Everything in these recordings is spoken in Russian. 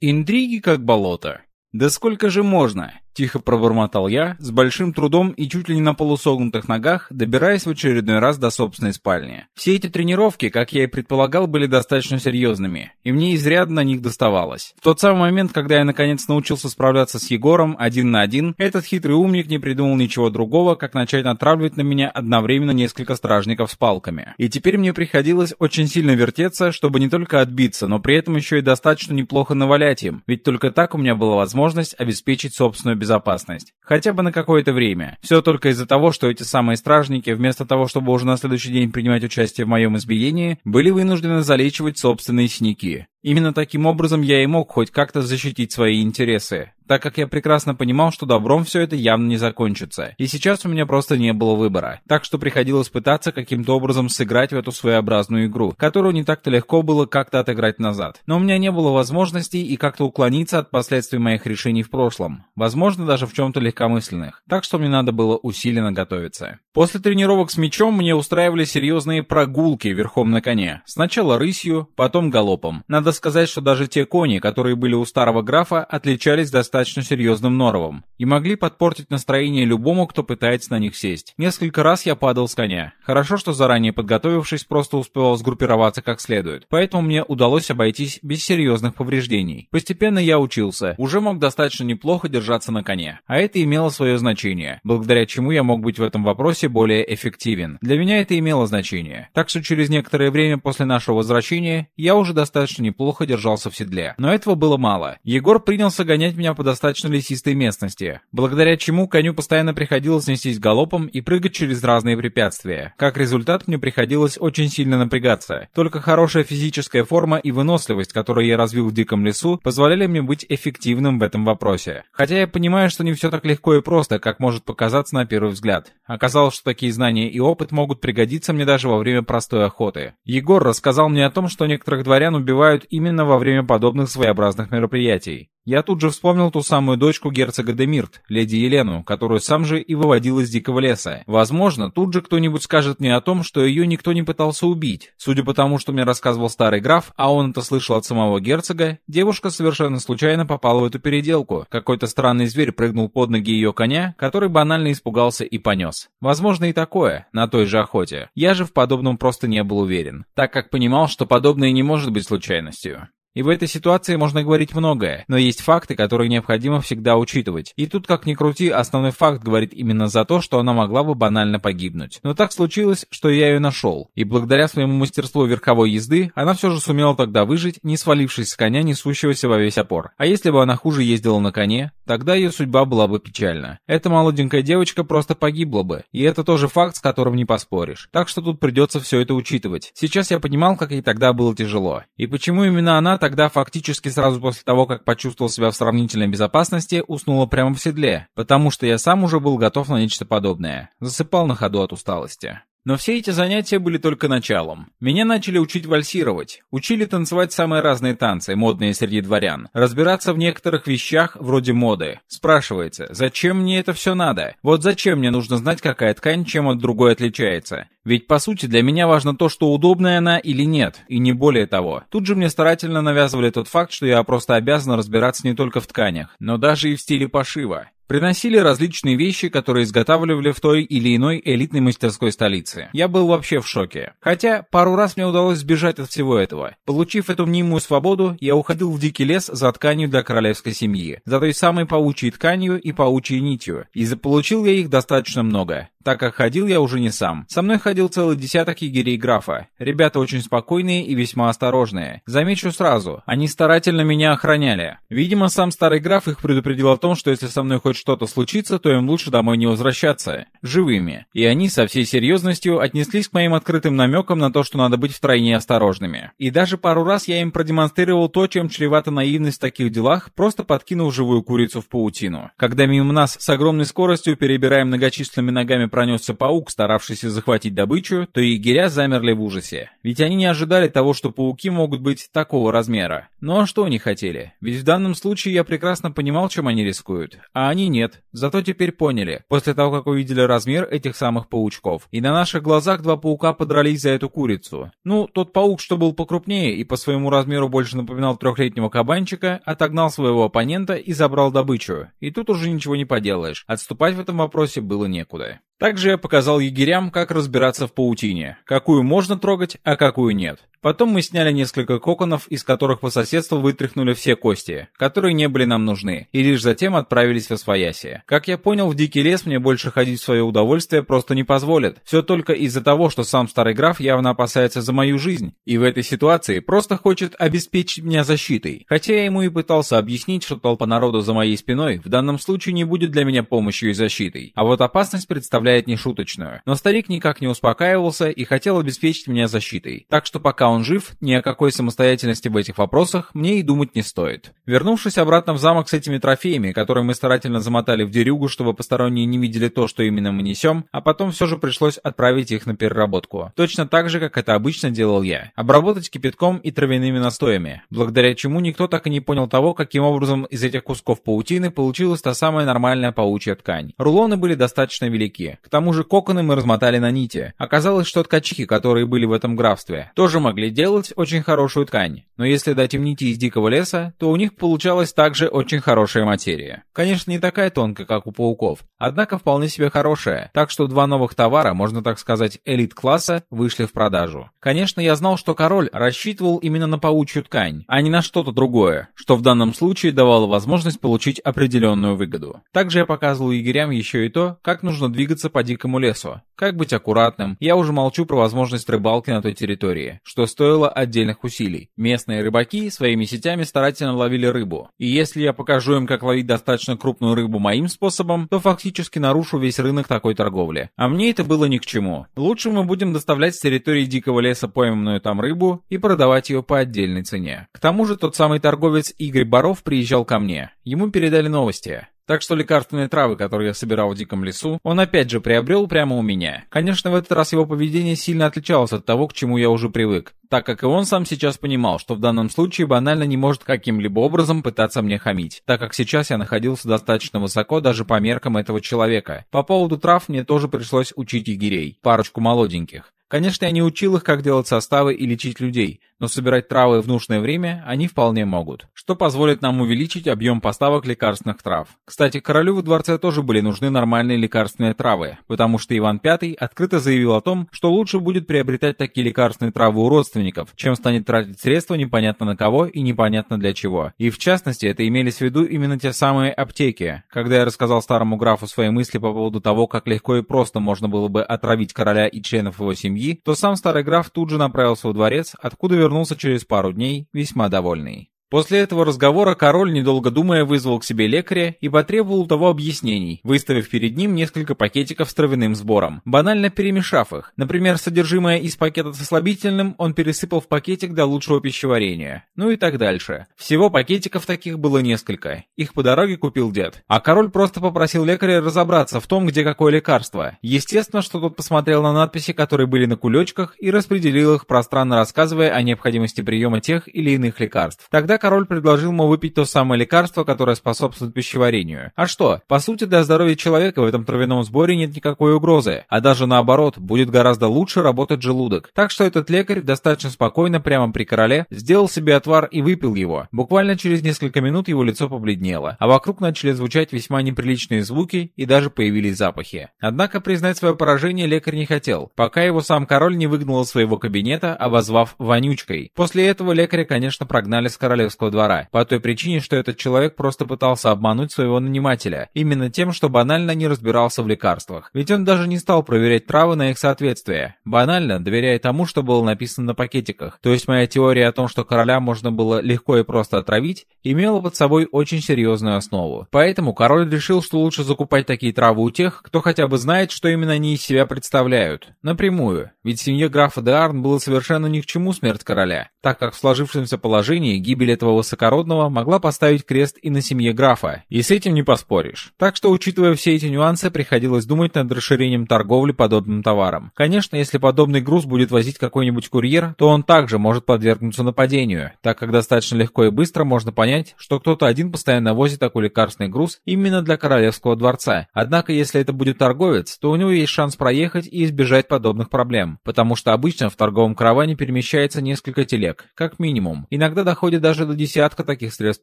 Интриги как болото. Да сколько же можно? Тихо пробормотал я, с большим трудом и чуть ли не на полусогнутых ногах, добираясь в очередной раз до собственной спальни. Все эти тренировки, как я и предполагал, были достаточно серьезными, и мне изрядно на них доставалось. В тот самый момент, когда я наконец научился справляться с Егором один на один, этот хитрый умник не придумал ничего другого, как начать натравливать на меня одновременно несколько стражников с палками. И теперь мне приходилось очень сильно вертеться, чтобы не только отбиться, но при этом еще и достаточно неплохо навалять им, ведь только так у меня была возможность обеспечить собственную безопасность безопасность. Хотя бы на какое-то время. Все только из-за того, что эти самые стражники, вместо того, чтобы уже на следующий день принимать участие в моем избиении, были вынуждены залечивать собственные синяки. Именно таким образом я и мог хоть как-то защитить свои интересы, так как я прекрасно понимал, что добром все это явно не закончится, и сейчас у меня просто не было выбора, так что приходилось пытаться каким-то образом сыграть в эту своеобразную игру, которую не так-то легко было как-то отыграть назад. Но у меня не было возможностей и как-то уклониться от последствий моих решений в прошлом, возможно даже в чем-то легкомысленных, так что мне надо было усиленно готовиться. После тренировок с мечом мне устраивали серьезные прогулки верхом на коне, сначала рысью, потом галопом. Надо сказать, что даже те кони, которые были у старого графа, отличались достаточно серьезным норовом и могли подпортить настроение любому, кто пытается на них сесть. Несколько раз я падал с коня. Хорошо, что заранее подготовившись, просто успевал сгруппироваться как следует. Поэтому мне удалось обойтись без серьезных повреждений. Постепенно я учился, уже мог достаточно неплохо держаться на коне. А это имело свое значение, благодаря чему я мог быть в этом вопросе более эффективен. Для меня это имело значение. Так что через некоторое время после нашего возвращения я уже достаточно неплохо неплохо держался в седле. Но этого было мало. Егор принялся гонять меня по достаточно лесистой местности, благодаря чему коню постоянно приходилось нестись галопом и прыгать через разные препятствия. Как результат, мне приходилось очень сильно напрягаться. Только хорошая физическая форма и выносливость, которую я развил в диком лесу, позволяли мне быть эффективным в этом вопросе. Хотя я понимаю, что не все так легко и просто, как может показаться на первый взгляд. Оказалось, что такие знания и опыт могут пригодиться мне даже во время простой охоты. Егор рассказал мне о том, что некоторых дворян убивают именно во время подобных своеобразных мероприятий. Я тут же вспомнил ту самую дочку герцога Демирт, леди Елену, которую сам же и выводил из дикого леса. Возможно, тут же кто-нибудь скажет мне о том, что ее никто не пытался убить. Судя по тому, что мне рассказывал старый граф, а он это слышал от самого герцога, девушка совершенно случайно попала в эту переделку. Какой-то странный зверь прыгнул под ноги ее коня, который банально испугался и понес. Возможно и такое, на той же охоте. Я же в подобном просто не был уверен, так как понимал, что подобное не может быть случайностью. to. И в этой ситуации можно говорить многое, но есть факты, которые необходимо всегда учитывать. И тут, как ни крути, основной факт говорит именно за то, что она могла бы банально погибнуть. Но так случилось, что я ее нашел. И благодаря своему мастерству верховой езды, она все же сумела тогда выжить, не свалившись с коня, несущегося во весь опор. А если бы она хуже ездила на коне, тогда ее судьба была бы печальна. Эта молоденькая девочка просто погибла бы. И это тоже факт, с которым не поспоришь. Так что тут придется все это учитывать. Сейчас я понимал, как ей тогда было тяжело. И почему именно она тогда фактически сразу после того, как почувствовал себя в сравнительной безопасности, уснула прямо в седле, потому что я сам уже был готов на нечто подобное. Засыпал на ходу от усталости. Но все эти занятия были только началом. Меня начали учить вальсировать, учили танцевать самые разные танцы, модные среди дворян, разбираться в некоторых вещах вроде моды. Спрашивается, зачем мне это все надо? Вот зачем мне нужно знать, какая ткань чем от другой отличается? Ведь по сути для меня важно то, что удобная она или нет, и не более того. Тут же мне старательно навязывали тот факт, что я просто обязан разбираться не только в тканях, но даже и в стиле пошива. Приносили различные вещи, которые изготавливали в той или иной элитной мастерской столице. Я был вообще в шоке. Хотя пару раз мне удалось сбежать от всего этого. Получив эту мнимую свободу, я уходил в дикий лес за тканью для королевской семьи. За той самой паучьей тканью и паучьей нитью. И заполучил я их достаточно много так как ходил я уже не сам. Со мной ходил целый десяток егерей графа. Ребята очень спокойные и весьма осторожные. Замечу сразу, они старательно меня охраняли. Видимо, сам старый граф их предупредил о том, что если со мной хоть что-то случится, то им лучше домой не возвращаться. Живыми. И они со всей серьезностью отнеслись к моим открытым намекам на то, что надо быть втройне осторожными. И даже пару раз я им продемонстрировал то, чем чревата наивность в таких делах, просто подкинув живую курицу в паутину. Когда мимо нас с огромной скоростью перебираем многочисленными ногами пронесся паук, старавшийся захватить добычу, то егеря замерли в ужасе. Ведь они не ожидали того, что пауки могут быть такого размера. Ну а что они хотели? Ведь в данном случае я прекрасно понимал, чем они рискуют. А они нет. Зато теперь поняли, после того, как увидели размер этих самых паучков. И на наших глазах два паука подрались за эту курицу. Ну, тот паук, что был покрупнее и по своему размеру больше напоминал трехлетнего кабанчика, отогнал своего оппонента и забрал добычу. И тут уже ничего не поделаешь. Отступать в этом вопросе было некуда. Также я показал егерям, как разбираться в паутине, какую можно трогать, а какую нет. Потом мы сняли несколько коконов, из которых по соседству вытряхнули все кости, которые не были нам нужны, и лишь затем отправились в Освоясье. Как я понял, в дикий лес мне больше ходить в свое удовольствие просто не позволят. Все только из-за того, что сам старый граф явно опасается за мою жизнь, и в этой ситуации просто хочет обеспечить меня защитой. Хотя я ему и пытался объяснить, что толпа народу за моей спиной в данном случае не будет для меня помощью и защитой. А вот опасность представляет нешуточную. Но старик никак не успокаивался и хотел обеспечить меня защитой. Так что пока он жив, ни о какой самостоятельности в этих вопросах мне и думать не стоит. Вернувшись обратно в замок с этими трофеями, которые мы старательно замотали в дерюгу, чтобы посторонние не видели то, что именно мы несем, а потом все же пришлось отправить их на переработку. Точно так же, как это обычно делал я. Обработать кипятком и травяными настоями, благодаря чему никто так и не понял того, каким образом из этих кусков паутины получилась та самая нормальная паучья ткань. Рулоны были достаточно велики. К тому же коконы мы размотали на нити. Оказалось, что ткачихи, которые были в этом графстве, тоже могли делать очень хорошую ткань, но если дать им нити из дикого леса, то у них получалась также очень хорошая материя. Конечно, не такая тонкая, как у пауков, однако вполне себе хорошая, так что два новых товара, можно так сказать, элит-класса, вышли в продажу. Конечно, я знал, что король рассчитывал именно на паучью ткань, а не на что-то другое, что в данном случае давало возможность получить определенную выгоду. Также я показывал егерям еще и то, как нужно двигаться по дикому лесу, как быть аккуратным, я уже молчу про возможность рыбалки на той территории, что стоило отдельных усилий. Местные рыбаки своими сетями старательно ловили рыбу. И если я покажу им, как ловить достаточно крупную рыбу моим способом, то фактически нарушу весь рынок такой торговли. А мне это было ни к чему. Лучше мы будем доставлять с территории дикого леса пойманную там рыбу и продавать ее по отдельной цене. К тому же тот самый торговец Игорь Баров приезжал ко мне. Ему передали новости. Так что лекарственные травы, которые я собирал в диком лесу, он опять же приобрел прямо у меня. Конечно, в этот раз его поведение сильно отличалось от того, к чему я уже привык, так как и он сам сейчас понимал, что в данном случае банально не может каким-либо образом пытаться мне хамить, так как сейчас я находился достаточно высоко даже по меркам этого человека. По поводу трав мне тоже пришлось учить егерей, парочку молоденьких. Конечно, я не учил их, как делать составы и лечить людей, но собирать травы в нужное время они вполне могут, что позволит нам увеличить объем поставок лекарственных трав. Кстати, королю во дворце тоже были нужны нормальные лекарственные травы, потому что Иван V открыто заявил о том, что лучше будет приобретать такие лекарственные травы у родственников, чем станет тратить средства непонятно на кого и непонятно для чего. И в частности, это имелись в виду именно те самые аптеки. Когда я рассказал старому графу свои мысли по поводу того, как легко и просто можно было бы отравить короля и членов его семьи, то сам старый граф тут же направился во дворец, откуда вернулся через пару дней, весьма довольный. После этого разговора король, недолго думая, вызвал к себе лекаря и потребовал того объяснений, выставив перед ним несколько пакетиков с травяным сбором, банально перемешав их. Например, содержимое из пакета с ослабительным он пересыпал в пакетик для лучшего пищеварения. Ну и так дальше. Всего пакетиков таких было несколько. Их по дороге купил дед. А король просто попросил лекаря разобраться в том, где какое лекарство. Естественно, что тот посмотрел на надписи, которые были на кулечках, и распределил их, пространно рассказывая о необходимости приема тех или иных лекарств. Тогда король предложил ему выпить то самое лекарство, которое способствует пищеварению. А что? По сути, для здоровья человека в этом травяном сборе нет никакой угрозы, а даже наоборот, будет гораздо лучше работать желудок. Так что этот лекарь достаточно спокойно прямо при короле сделал себе отвар и выпил его. Буквально через несколько минут его лицо побледнело, а вокруг начали звучать весьма неприличные звуки и даже появились запахи. Однако признать свое поражение лекарь не хотел, пока его сам король не выгнал из своего кабинета, обозвав вонючкой. После этого лекаря, конечно, прогнали с королевского королевского двора, по той причине, что этот человек просто пытался обмануть своего нанимателя, именно тем, что банально не разбирался в лекарствах. Ведь он даже не стал проверять травы на их соответствие, банально доверяя тому, что было написано на пакетиках. То есть моя теория о том, что короля можно было легко и просто отравить, имела под собой очень серьезную основу. Поэтому король решил, что лучше закупать такие травы у тех, кто хотя бы знает, что именно они из себя представляют. Напрямую. Ведь семье графа де Арн было совершенно ни к чему смерть короля, так как в сложившемся положении гибель этого высокородного могла поставить крест и на семье графа, и с этим не поспоришь. Так что, учитывая все эти нюансы, приходилось думать над расширением торговли подобным товаром. Конечно, если подобный груз будет возить какой-нибудь курьер, то он также может подвергнуться нападению, так как достаточно легко и быстро можно понять, что кто-то один постоянно возит такой лекарственный груз именно для королевского дворца. Однако, если это будет торговец, то у него есть шанс проехать и избежать подобных проблем, потому что обычно в торговом караване перемещается несколько телег, как минимум. Иногда доходит даже до десятка таких средств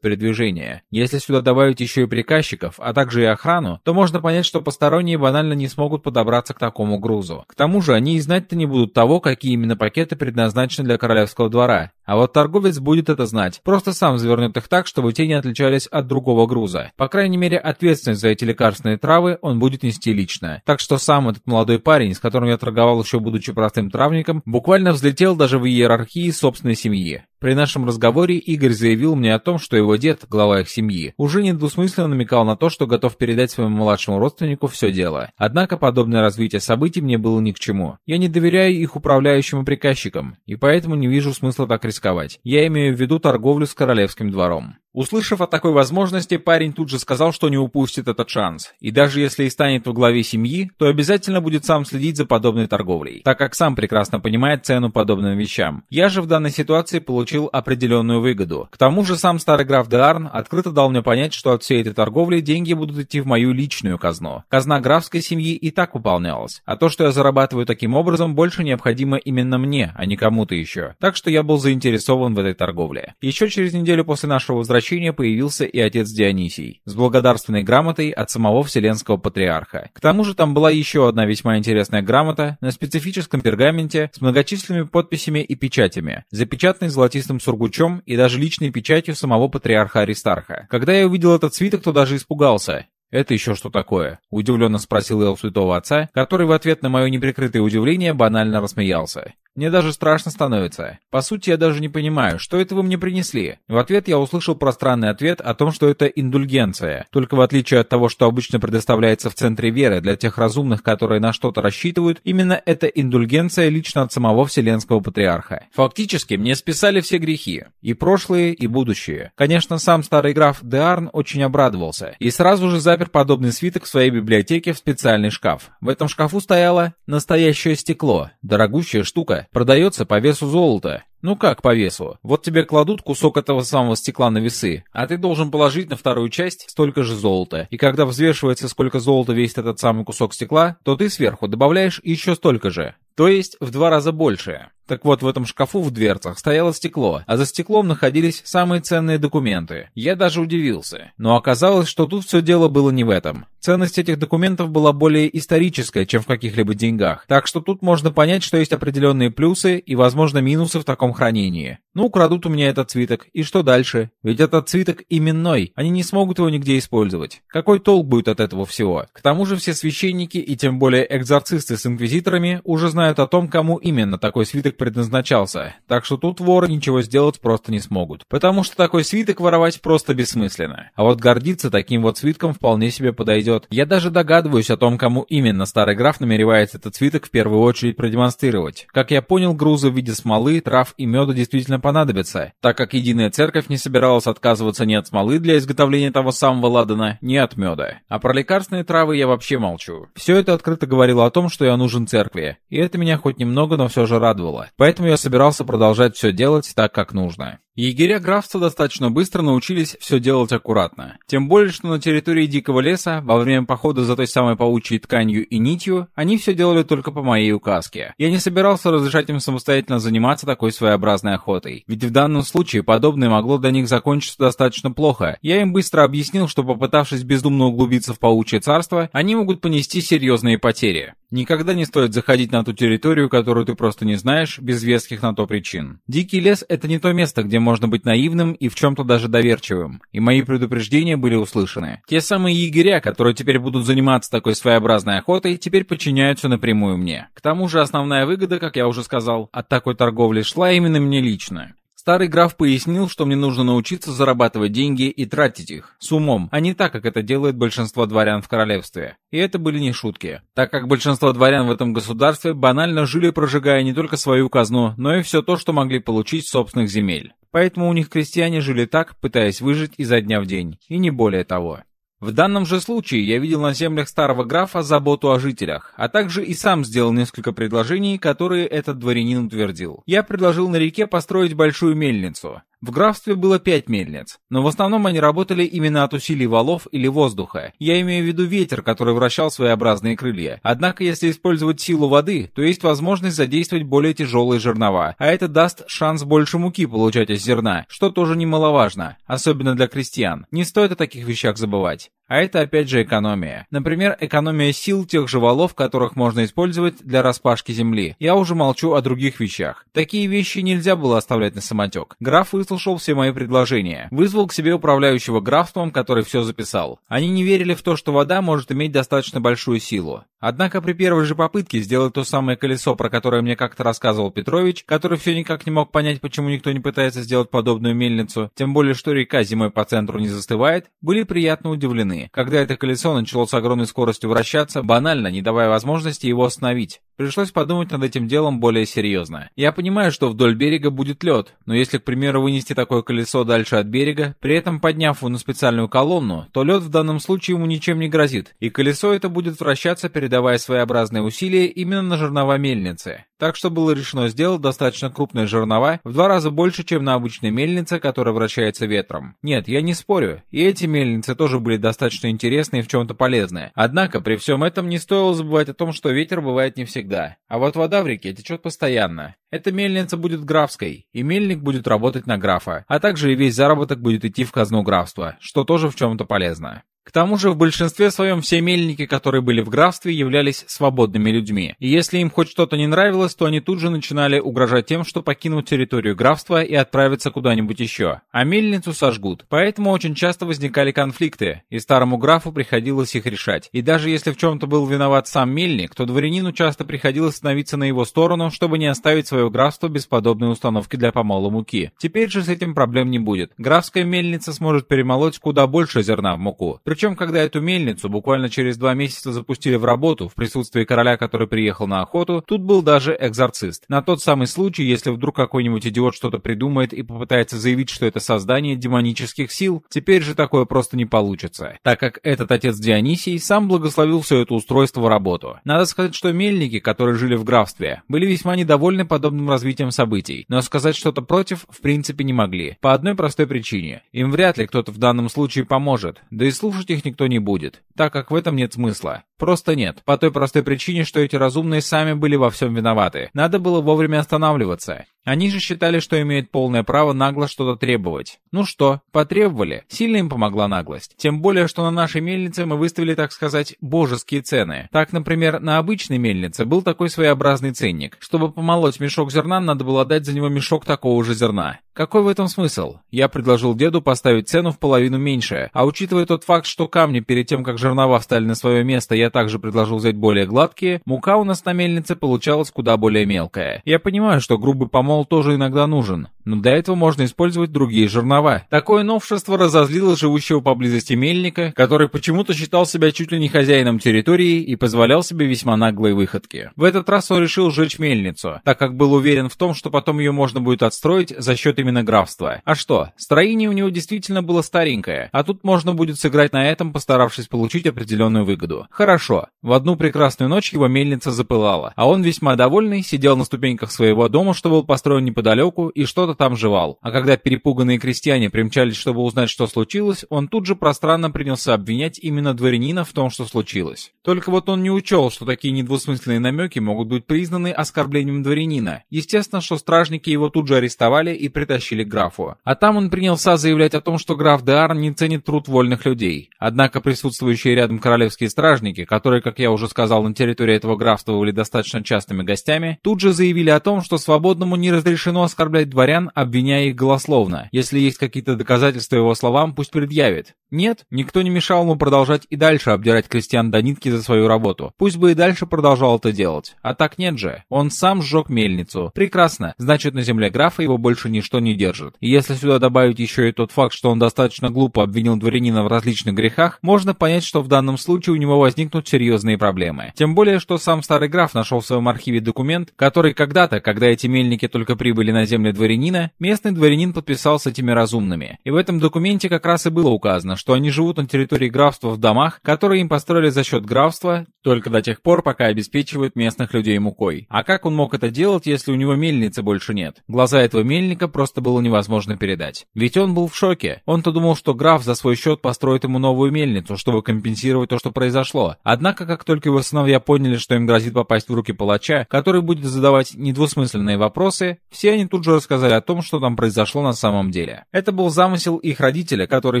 передвижения. Если сюда добавить еще и приказчиков, а также и охрану, то можно понять, что посторонние банально не смогут подобраться к такому грузу. К тому же они и знать-то не будут того, какие именно пакеты предназначены для королевского двора. А вот торговец будет это знать, просто сам завернет их так, чтобы те не отличались от другого груза. По крайней мере, ответственность за эти лекарственные травы он будет нести лично. Так что сам этот молодой парень, с которым я торговал еще будучи простым травником, буквально взлетел даже в иерархии собственной семьи. При нашем разговоре Игорь заявил мне о том, что его дед, глава их семьи, уже недвусмысленно намекал на то, что готов передать своему младшему родственнику все дело. Однако подобное развитие событий мне было ни к чему. Я не доверяю их управляющим и приказчикам, и поэтому не вижу смысла так рисковать. Я имею в виду торговлю с королевским двором. Услышав о такой возможности, парень тут же сказал, что не упустит этот шанс. И даже если и станет во главе семьи, то обязательно будет сам следить за подобной торговлей, так как сам прекрасно понимает цену подобным вещам. Я же в данной ситуации получил определенную выгоду. К тому же сам старый граф Деарн открыто дал мне понять, что от всей этой торговли деньги будут идти в мою личную казну. Казна графской семьи и так выполнялась, а то, что я зарабатываю таким образом, больше необходимо именно мне, а не кому-то еще. Так что я был заинтересован в этой торговле. Еще через неделю после нашего возвращения возвращения появился и отец Дионисий, с благодарственной грамотой от самого Вселенского Патриарха. К тому же там была еще одна весьма интересная грамота на специфическом пергаменте с многочисленными подписями и печатями, запечатанной золотистым сургучом и даже личной печатью самого Патриарха Аристарха. Когда я увидел этот свиток, то даже испугался. «Это еще что такое?» — удивленно спросил я у святого отца, который в ответ на мое неприкрытое удивление банально рассмеялся. Мне даже страшно становится. По сути, я даже не понимаю, что это вы мне принесли. В ответ я услышал пространный ответ о том, что это индульгенция. Только в отличие от того, что обычно предоставляется в центре веры для тех разумных, которые на что-то рассчитывают, именно эта индульгенция лично от самого Вселенского Патриарха. Фактически, мне списали все грехи. И прошлые, и будущие. Конечно, сам старый граф Деарн очень обрадовался. И сразу же запер подобный свиток в своей библиотеке в специальный шкаф. В этом шкафу стояло настоящее стекло. Дорогущая штука, продается по весу золота. Ну как по весу? Вот тебе кладут кусок этого самого стекла на весы, а ты должен положить на вторую часть столько же золота. И когда взвешивается, сколько золота весит этот самый кусок стекла, то ты сверху добавляешь еще столько же. То есть в два раза больше. Так вот, в этом шкафу в дверцах стояло стекло, а за стеклом находились самые ценные документы. Я даже удивился. Но оказалось, что тут все дело было не в этом. Ценность этих документов была более историческая, чем в каких-либо деньгах. Так что тут можно понять, что есть определенные плюсы и, возможно, минусы в таком хранении. Ну, украдут у меня этот свиток, и что дальше? Ведь этот свиток именной, они не смогут его нигде использовать. Какой толк будет от этого всего? К тому же все священники и тем более экзорцисты с инквизиторами уже знают о том, кому именно такой свиток предназначался, так что тут воры ничего сделать просто не смогут. Потому что такой свиток воровать просто бессмысленно. А вот гордиться таким вот свитком вполне себе подойдет. Я даже догадываюсь о том, кому именно старый граф намеревается этот свиток в первую очередь продемонстрировать. Как я понял, грузы в виде смолы, трав и меда действительно понадобятся, так как единая церковь не собиралась отказываться ни от смолы для изготовления того самого ладана, ни от меда. А про лекарственные травы я вообще молчу. Все это открыто говорило о том, что я нужен церкви, и это меня хоть немного, но все же радовало. Поэтому я собирался продолжать все делать так, как нужно. Егеря графства достаточно быстро научились все делать аккуратно. Тем более, что на территории Дикого леса, во время похода за той самой паучьей тканью и нитью, они все делали только по моей указке. Я не собирался разрешать им самостоятельно заниматься такой своеобразной охотой. Ведь в данном случае подобное могло для них закончиться достаточно плохо. Я им быстро объяснил, что попытавшись бездумно углубиться в паучье царство, они могут понести серьезные потери. Никогда не стоит заходить на ту территорию, которую ты просто не знаешь, без веских на то причин. Дикий лес — это не то место, где можно быть наивным и в чем-то даже доверчивым. И мои предупреждения были услышаны. Те самые егеря, которые теперь будут заниматься такой своеобразной охотой, теперь подчиняются напрямую мне. К тому же основная выгода, как я уже сказал, от такой торговли шла именно мне лично. Старый граф пояснил, что мне нужно научиться зарабатывать деньги и тратить их, с умом, а не так, как это делает большинство дворян в королевстве. И это были не шутки, так как большинство дворян в этом государстве банально жили, прожигая не только свою казну, но и все то, что могли получить с собственных земель. Поэтому у них крестьяне жили так, пытаясь выжить изо дня в день, и не более того. В данном же случае я видел на землях старого графа заботу о жителях, а также и сам сделал несколько предложений, которые этот дворянин утвердил. Я предложил на реке построить большую мельницу. В графстве было пять мельниц, но в основном они работали именно от усилий валов или воздуха. Я имею в виду ветер, который вращал своеобразные крылья. Однако, если использовать силу воды, то есть возможность задействовать более тяжелые жернова, а это даст шанс больше муки получать из зерна, что тоже немаловажно, особенно для крестьян. Не стоит о таких вещах забывать. А это опять же экономия. Например, экономия сил тех же валов, которых можно использовать для распашки земли. Я уже молчу о других вещах. Такие вещи нельзя было оставлять на самотек. Граф выслушал все мои предложения. Вызвал к себе управляющего графством, который все записал. Они не верили в то, что вода может иметь достаточно большую силу. Однако при первой же попытке сделать то самое колесо, про которое мне как-то рассказывал Петрович, который все никак не мог понять, почему никто не пытается сделать подобную мельницу, тем более, что река зимой по центру не застывает, были приятно удивлены, когда это колесо начало с огромной скоростью вращаться, банально не давая возможности его остановить. Пришлось подумать над этим делом более серьезно. Я понимаю, что вдоль берега будет лед, но если, к примеру, вынести такое колесо дальше от берега, при этом подняв его на специальную колонну, то лед в данном случае ему ничем не грозит, и колесо это будет вращаться, передавая своеобразные усилия именно на жернова мельницы. Так что было решено сделать достаточно крупные жернова, в два раза больше, чем на обычной мельнице, которая вращается ветром. Нет, я не спорю, и эти мельницы тоже были достаточно интересные и в чем-то полезные. Однако, при всем этом не стоило забывать о том, что ветер бывает не всегда. А вот вода в реке течет постоянно. Эта мельница будет графской, и мельник будет работать на графа, а также и весь заработок будет идти в казну графства, что тоже в чем-то полезно. К тому же в большинстве своем все мельники, которые были в графстве, являлись свободными людьми. И если им хоть что-то не нравилось, то они тут же начинали угрожать тем, что покинут территорию графства и отправятся куда-нибудь еще. А мельницу сожгут. Поэтому очень часто возникали конфликты, и старому графу приходилось их решать. И даже если в чем-то был виноват сам мельник, то дворянину часто приходилось становиться на его сторону, чтобы не оставить свое графство без подобной установки для помола муки. Теперь же с этим проблем не будет. Графская мельница сможет перемолоть куда больше зерна в муку. Причем, когда эту мельницу буквально через два месяца запустили в работу в присутствии короля, который приехал на охоту, тут был даже экзорцист. На тот самый случай, если вдруг какой-нибудь идиот что-то придумает и попытается заявить, что это создание демонических сил, теперь же такое просто не получится, так как этот отец Дионисий сам благословил все это устройство в работу. Надо сказать, что мельники, которые жили в графстве, были весьма недовольны подобным развитием событий, но сказать что-то против в принципе не могли, по одной простой причине. Им вряд ли кто-то в данном случае поможет, да и слушать слушать их никто не будет, так как в этом нет смысла. Просто нет. По той простой причине, что эти разумные сами были во всем виноваты. Надо было вовремя останавливаться. Они же считали, что имеют полное право нагло что-то требовать. Ну что, потребовали. Сильно им помогла наглость. Тем более, что на нашей мельнице мы выставили, так сказать, божеские цены. Так, например, на обычной мельнице был такой своеобразный ценник. Чтобы помолоть мешок зерна, надо было дать за него мешок такого же зерна. Какой в этом смысл? Я предложил деду поставить цену в половину меньше, а учитывая тот факт, что камни перед тем, как жернова встали на свое место, я также предложил взять более гладкие, мука у нас на мельнице получалась куда более мелкая. Я понимаю, что грубый помол тоже иногда нужен, но для этого можно использовать другие жернова. Такое новшество разозлило живущего поблизости мельника, который почему-то считал себя чуть ли не хозяином территории и позволял себе весьма наглые выходки. В этот раз он решил сжечь мельницу, так как был уверен в том, что потом ее можно будет отстроить за счет именно графства. А что, строение у него действительно было старенькое, а тут можно будет сыграть на этом, постаравшись получить определенную выгоду. Хорошо. В одну прекрасную ночь его мельница запылала, а он весьма довольный сидел на ступеньках своего дома, что был построен неподалеку, и что-то там жевал. А когда перепуганные крестьяне примчались, чтобы узнать, что случилось, он тут же пространно принялся обвинять именно дворянина в том, что случилось. Только вот он не учел, что такие недвусмысленные намеки могут быть признаны оскорблением дворянина. Естественно, что стражники его тут же арестовали и притащили к графу. А там он принялся заявлять о том, что граф Деар не ценит труд вольных людей. Однако присутствующие рядом королевские стражники, которые, как я уже сказал, на территории этого графства были достаточно частыми гостями, тут же заявили о том, что свободному не разрешено оскорблять дворян, обвиняя их голословно. Если есть какие-то доказательства его словам, пусть предъявит. Нет, никто не мешал ему продолжать и дальше обдирать крестьян до нитки за свою работу. Пусть бы и дальше продолжал это делать. А так нет же. Он сам сжег мельницу. Прекрасно. Значит, на земле графа его больше ничто не держит. И если сюда добавить еще и тот факт, что он достаточно глупо обвинил дворянина в различных грехах, можно понять, что в данном случае у него возникнут серьезные проблемы. Тем более, что сам старый граф нашел в своем архиве документ, который когда-то, когда эти мельники только прибыли на землю дворянина, местный дворянин подписал с этими разумными. И в этом документе как раз и было указано, что они живут на территории графства в домах, которые им построили за счет графства, только до тех пор, пока обеспечивают местных людей мукой. А как он мог это делать, если у него мельницы больше нет? Глаза этого мельника просто было невозможно передать. Ведь он был в шоке. Он-то думал, что граф за свой счет построит ему новую мельницу, чтобы компенсировать то, что произошло. Однако, как только его сыновья поняли, что им грозит попасть в руки палача, который будет задавать недвусмысленные вопросы, все они тут же рассказали о том, что там произошло на самом деле. Это был замысел их родителя, который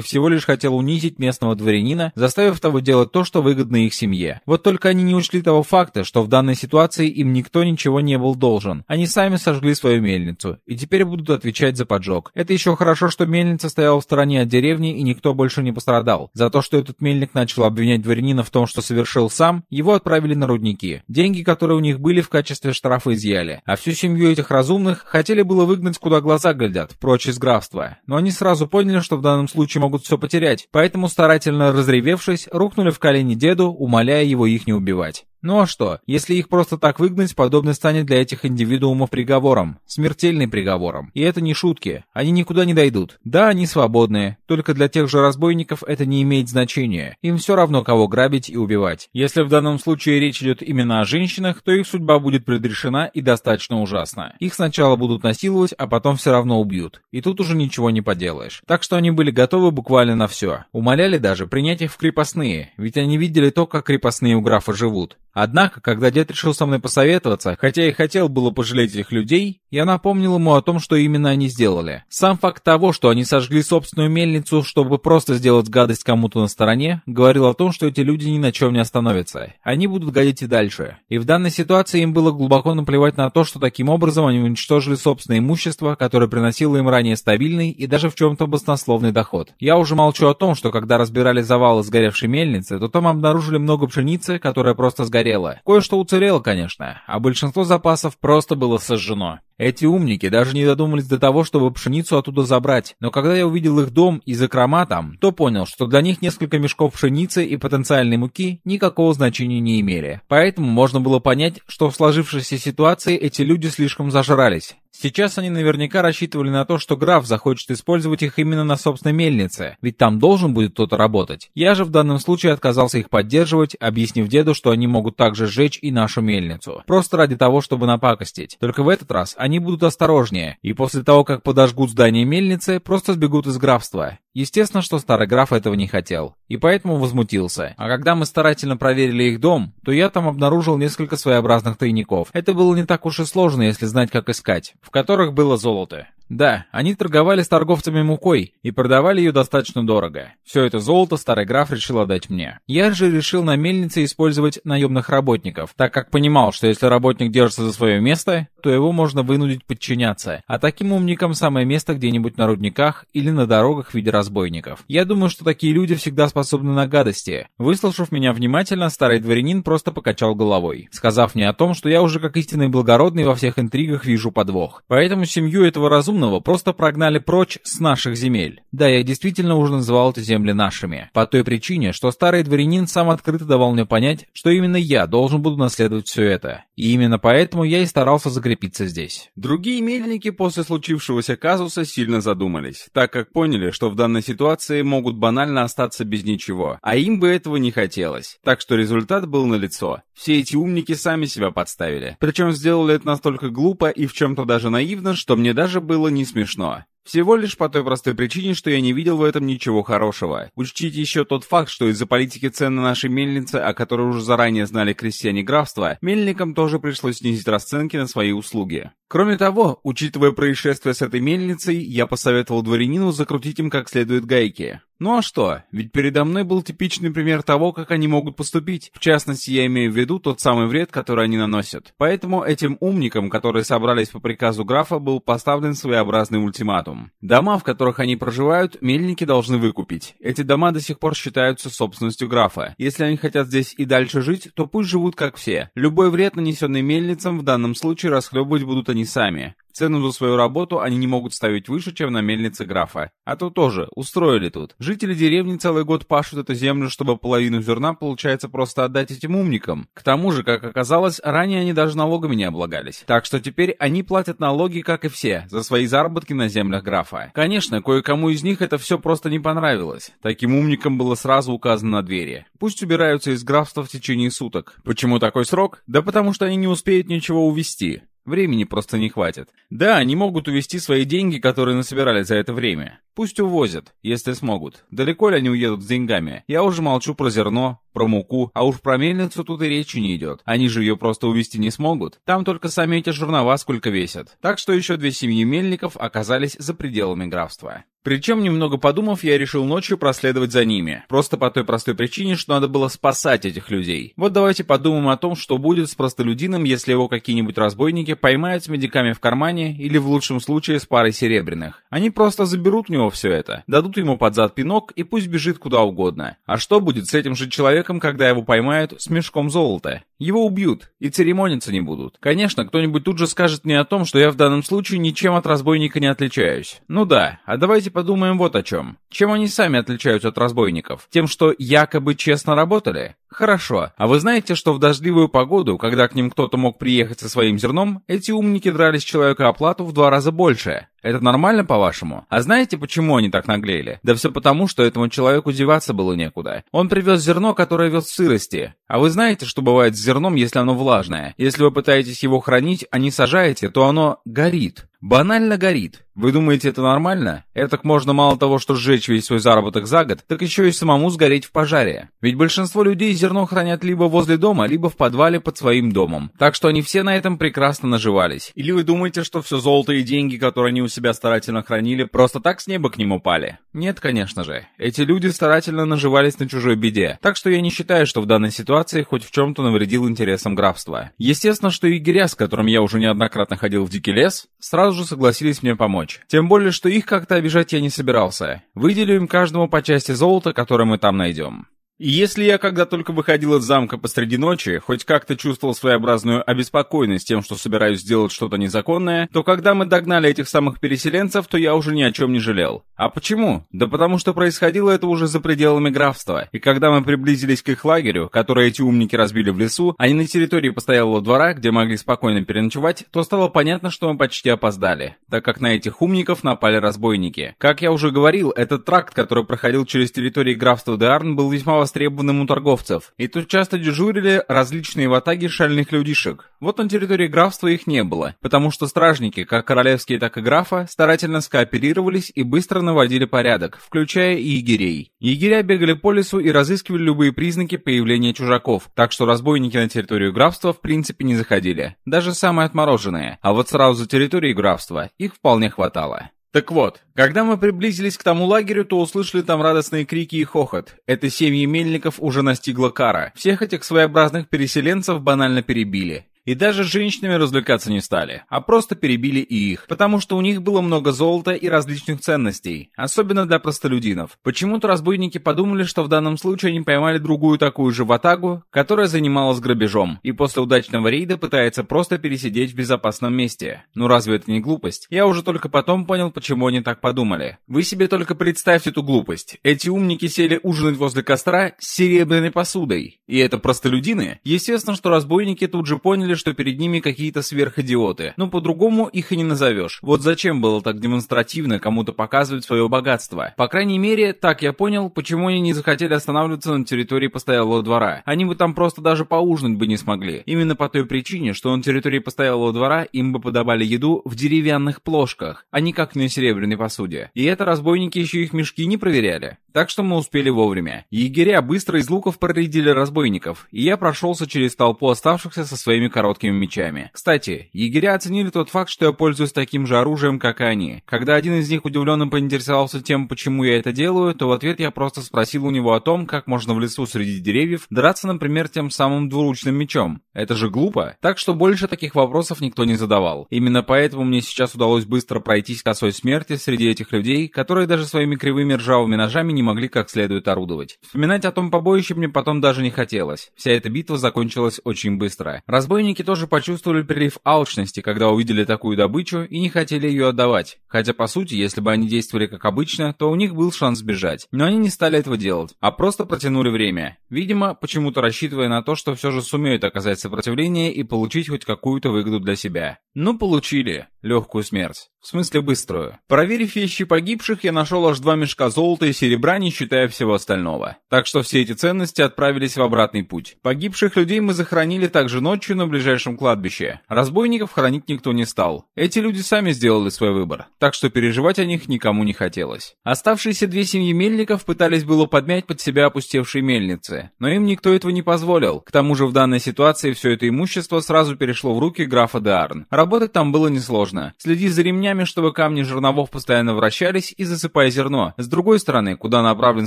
всего лишь хотел унизить местного дворянина, заставив того делать то, что выгодно их семье. Вот только они не учли того факта, что в данной ситуации им никто ничего не был должен. Они сами сожгли свою мельницу, и теперь будут отвечать за поджог. Это еще хорошо, что мельница стояла в стороне от деревни, и никто больше не пострадал. За то, что этот мельник начал обвинять дворянина в том, что совершил сам, его отправили на рудники. Деньги, которые у них были, в качестве штрафа изъяли. А всю семью этих разумных хотели было выгнать, куда глаза глядят, прочь из графства. Но они сразу поняли, что в данном случае могут все потерять, поэтому старательно разревевшись, рухнули в колени деду, умоляя его их не убивать. Ну а что, если их просто так выгнать, подобное станет для этих индивидуумов приговором, смертельным приговором. И это не шутки, они никуда не дойдут. Да, они свободные, только для тех же разбойников это не имеет значения. Им все равно, кого грабить и убивать. Если в данном случае речь идет именно о женщинах, то их судьба будет предрешена и достаточно ужасна. Их сначала будут насиловать, а потом все равно убьют. И тут уже ничего не поделаешь. Так что они были готовы буквально на все. Умоляли даже принять их в крепостные, ведь они видели то, как крепостные у графа живут. Однако, когда дед решил со мной посоветоваться, хотя и хотел было пожалеть этих людей, я напомнил ему о том, что именно они сделали. Сам факт того, что они сожгли собственную мельницу, чтобы просто сделать гадость кому-то на стороне, говорил о том, что эти люди ни на чем не остановятся. Они будут гадить и дальше. И в данной ситуации им было глубоко наплевать на то, что таким образом они уничтожили собственное имущество, которое приносило им ранее стабильный и даже в чем-то баснословный доход. Я уже молчу о том, что когда разбирали завалы сгоревшей мельницы, то там обнаружили много пшеницы, которая просто сгорела сгорело. Кое-что уцелело, конечно, а большинство запасов просто было сожжено. Эти умники даже не додумались до того, чтобы пшеницу оттуда забрать. Но когда я увидел их дом и закрома там, то понял, что для них несколько мешков пшеницы и потенциальной муки никакого значения не имели. Поэтому можно было понять, что в сложившейся ситуации эти люди слишком зажрались. Сейчас они наверняка рассчитывали на то, что граф захочет использовать их именно на собственной мельнице, ведь там должен будет кто-то работать. Я же в данном случае отказался их поддерживать, объяснив деду, что они могут также сжечь и нашу мельницу. Просто ради того, чтобы напакостить. Только в этот раз они будут осторожнее, и после того, как подожгут здание мельницы, просто сбегут из графства. Естественно, что старый граф этого не хотел, и поэтому возмутился. А когда мы старательно проверили их дом, то я там обнаружил несколько своеобразных тайников. Это было не так уж и сложно, если знать, как искать, в которых было золото. Да, они торговали с торговцами мукой и продавали ее достаточно дорого. Все это золото старый граф решил отдать мне. Я же решил на мельнице использовать наемных работников, так как понимал, что если работник держится за свое место, то его можно вынудить подчиняться, а таким умникам самое место где-нибудь на рудниках или на дорогах в виде разбойников. Я думаю, что такие люди всегда способны на гадости. Выслушав меня внимательно, старый дворянин просто покачал головой, сказав мне о том, что я уже как истинный благородный во всех интригах вижу подвох. Поэтому семью этого разумного разумного просто прогнали прочь с наших земель. Да, я действительно уже называл эти земли нашими. По той причине, что старый дворянин сам открыто давал мне понять, что именно я должен буду наследовать все это. И именно поэтому я и старался закрепиться здесь. Другие мельники после случившегося казуса сильно задумались, так как поняли, что в данной ситуации могут банально остаться без ничего, а им бы этого не хотелось. Так что результат был налицо. Все эти умники сами себя подставили. Причем сделали это настолько глупо и в чем-то даже наивно, что мне даже было было не смешно. Всего лишь по той простой причине, что я не видел в этом ничего хорошего. Учтите еще тот факт, что из-за политики цен на нашей мельнице, о которой уже заранее знали крестьяне графства, мельникам тоже пришлось снизить расценки на свои услуги. Кроме того, учитывая происшествие с этой мельницей, я посоветовал дворянину закрутить им как следует гайки. Ну а что? Ведь передо мной был типичный пример того, как они могут поступить. В частности, я имею в виду тот самый вред, который они наносят. Поэтому этим умникам, которые собрались по приказу графа, был поставлен своеобразный ультиматум. Дома, в которых они проживают, мельники должны выкупить. Эти дома до сих пор считаются собственностью графа. Если они хотят здесь и дальше жить, то пусть живут как все. Любой вред, нанесенный мельницам, в данном случае расхлебывать будут они сами. Цену за свою работу они не могут ставить выше, чем на мельнице графа. А то тоже, устроили тут. Жители деревни целый год пашут эту землю, чтобы половину зерна, получается, просто отдать этим умникам. К тому же, как оказалось, ранее они даже налогами не облагались. Так что теперь они платят налоги, как и все, за свои заработки на землях графа. Конечно, кое-кому из них это все просто не понравилось. Таким умникам было сразу указано на двери. Пусть убираются из графства в течение суток. Почему такой срок? Да потому что они не успеют ничего увести. Времени просто не хватит. Да, они могут увести свои деньги, которые насобирали за это время. Пусть увозят, если смогут. Далеко ли они уедут с деньгами? Я уже молчу про зерно, про муку, а уж про мельницу тут и речи не идет. Они же ее просто увезти не смогут. Там только сами эти жернова сколько весят. Так что еще две семьи мельников оказались за пределами графства. Причем, немного подумав, я решил ночью проследовать за ними. Просто по той простой причине, что надо было спасать этих людей. Вот давайте подумаем о том, что будет с простолюдином, если его какие-нибудь разбойники поймают с медиками в кармане или в лучшем случае с парой серебряных. Они просто заберут у него все это, дадут ему под зад пинок и пусть бежит куда угодно. А что будет с этим же человеком, когда его поймают с мешком золота? Его убьют и церемониться не будут. Конечно, кто-нибудь тут же скажет мне о том, что я в данном случае ничем от разбойника не отличаюсь. Ну да, а давайте подумаем вот о чем. Чем они сами отличаются от разбойников? Тем, что якобы честно работали? Хорошо. А вы знаете, что в дождливую погоду, когда к ним кто-то мог приехать со своим зерном, эти умники драли с человека оплату в два раза больше? Это нормально, по-вашему? А знаете, почему они так наглели? Да все потому, что этому человеку деваться было некуда. Он привез зерно, которое вез в сырости. А вы знаете, что бывает с зерном, если оно влажное? Если вы пытаетесь его хранить, а не сажаете, то оно горит. Банально горит. Вы думаете, это нормально? Это можно мало того, что сжечь весь свой заработок за год, так еще и самому сгореть в пожаре. Ведь большинство людей зерно хранят либо возле дома, либо в подвале под своим домом. Так что они все на этом прекрасно наживались. Или вы думаете, что все золото и деньги, которые они у себя старательно хранили, просто так с неба к ним упали? Нет, конечно же. Эти люди старательно наживались на чужой беде. Так что я не считаю, что в данной ситуации хоть в чем-то навредил интересам графства. Естественно, что егеря, с которым я уже неоднократно ходил в дикий лес, сразу же согласились мне помочь. Тем более, что их как-то обижать я не собирался. Выделю им каждому по части золота, которое мы там найдем. И если я, когда только выходил из замка посреди ночи, хоть как-то чувствовал своеобразную обеспокоенность тем, что собираюсь сделать что-то незаконное, то когда мы догнали этих самых переселенцев, то я уже ни о чем не жалел. А почему? Да потому что происходило это уже за пределами графства. И когда мы приблизились к их лагерю, который эти умники разбили в лесу, а не на территории постоялого двора, где могли спокойно переночевать, то стало понятно, что мы почти опоздали, так как на этих умников напали разбойники. Как я уже говорил, этот тракт, который проходил через территорию графства Деарн, был весьма востребованным у торговцев, и тут часто дежурили различные ватаги шальных людишек. Вот на территории графства их не было, потому что стражники, как королевские, так и графа, старательно скооперировались и быстро наводили порядок, включая и егерей. Егеря бегали по лесу и разыскивали любые признаки появления чужаков, так что разбойники на территорию графства в принципе не заходили, даже самые отмороженные, а вот сразу за территорией графства их вполне хватало. Так вот, когда мы приблизились к тому лагерю, то услышали там радостные крики и хохот. Это семьи мельников уже настигла кара. Всех этих своеобразных переселенцев банально перебили. И даже с женщинами развлекаться не стали, а просто перебили и их, потому что у них было много золота и различных ценностей, особенно для простолюдинов. Почему-то разбойники подумали, что в данном случае они поймали другую такую же ватагу, которая занималась грабежом, и после удачного рейда пытается просто пересидеть в безопасном месте. Ну разве это не глупость? Я уже только потом понял, почему они так подумали. Вы себе только представьте эту глупость. Эти умники сели ужинать возле костра с серебряной посудой. И это простолюдины? Естественно, что разбойники тут же поняли, что перед ними какие-то сверхидиоты. Ну, по-другому их и не назовешь. Вот зачем было так демонстративно кому-то показывать свое богатство? По крайней мере, так я понял, почему они не захотели останавливаться на территории постоялого двора. Они бы там просто даже поужинать бы не смогли. Именно по той причине, что на территории постоялого двора им бы подавали еду в деревянных плошках, а не как на серебряной посуде. И это разбойники еще их мешки не проверяли. Так что мы успели вовремя. Егеря быстро из луков проредили разбойников, и я прошелся через толпу оставшихся со своими короткими мечами. Кстати, егеря оценили тот факт, что я пользуюсь таким же оружием, как и они. Когда один из них удивленно поинтересовался тем, почему я это делаю, то в ответ я просто спросил у него о том, как можно в лесу среди деревьев драться, например, тем самым двуручным мечом. Это же глупо. Так что больше таких вопросов никто не задавал. Именно поэтому мне сейчас удалось быстро пройтись косой смерти среди этих людей, которые даже своими кривыми ржавыми ножами не могли как следует орудовать. Вспоминать о том побоище мне потом даже не хотелось. Вся эта битва закончилась очень быстро. Разбойники тоже почувствовали прилив алчности, когда увидели такую добычу и не хотели ее отдавать. Хотя, по сути, если бы они действовали как обычно, то у них был шанс сбежать. Но они не стали этого делать, а просто протянули время. Видимо, почему-то рассчитывая на то, что все же сумеют оказать сопротивление и получить хоть какую-то выгоду для себя. Ну, получили. Легкую смерть. В смысле быструю. Проверив вещи погибших, я нашел аж два мешка золота и серебра, не считая всего остального. Так что все эти ценности отправились в обратный путь. Погибших людей мы захоронили также ночью на ближайшем кладбище. Разбойников хранить никто не стал. Эти люди сами сделали свой выбор, так что переживать о них никому не хотелось. Оставшиеся две семьи мельников пытались было подмять под себя опустевшие мельницы, но им никто этого не позволил. К тому же в данной ситуации все это имущество сразу перешло в руки графа Деарн. Работать там было несложно. Следи за ремнями чтобы камни жерновов постоянно вращались и засыпая зерно. С другой стороны, куда направлен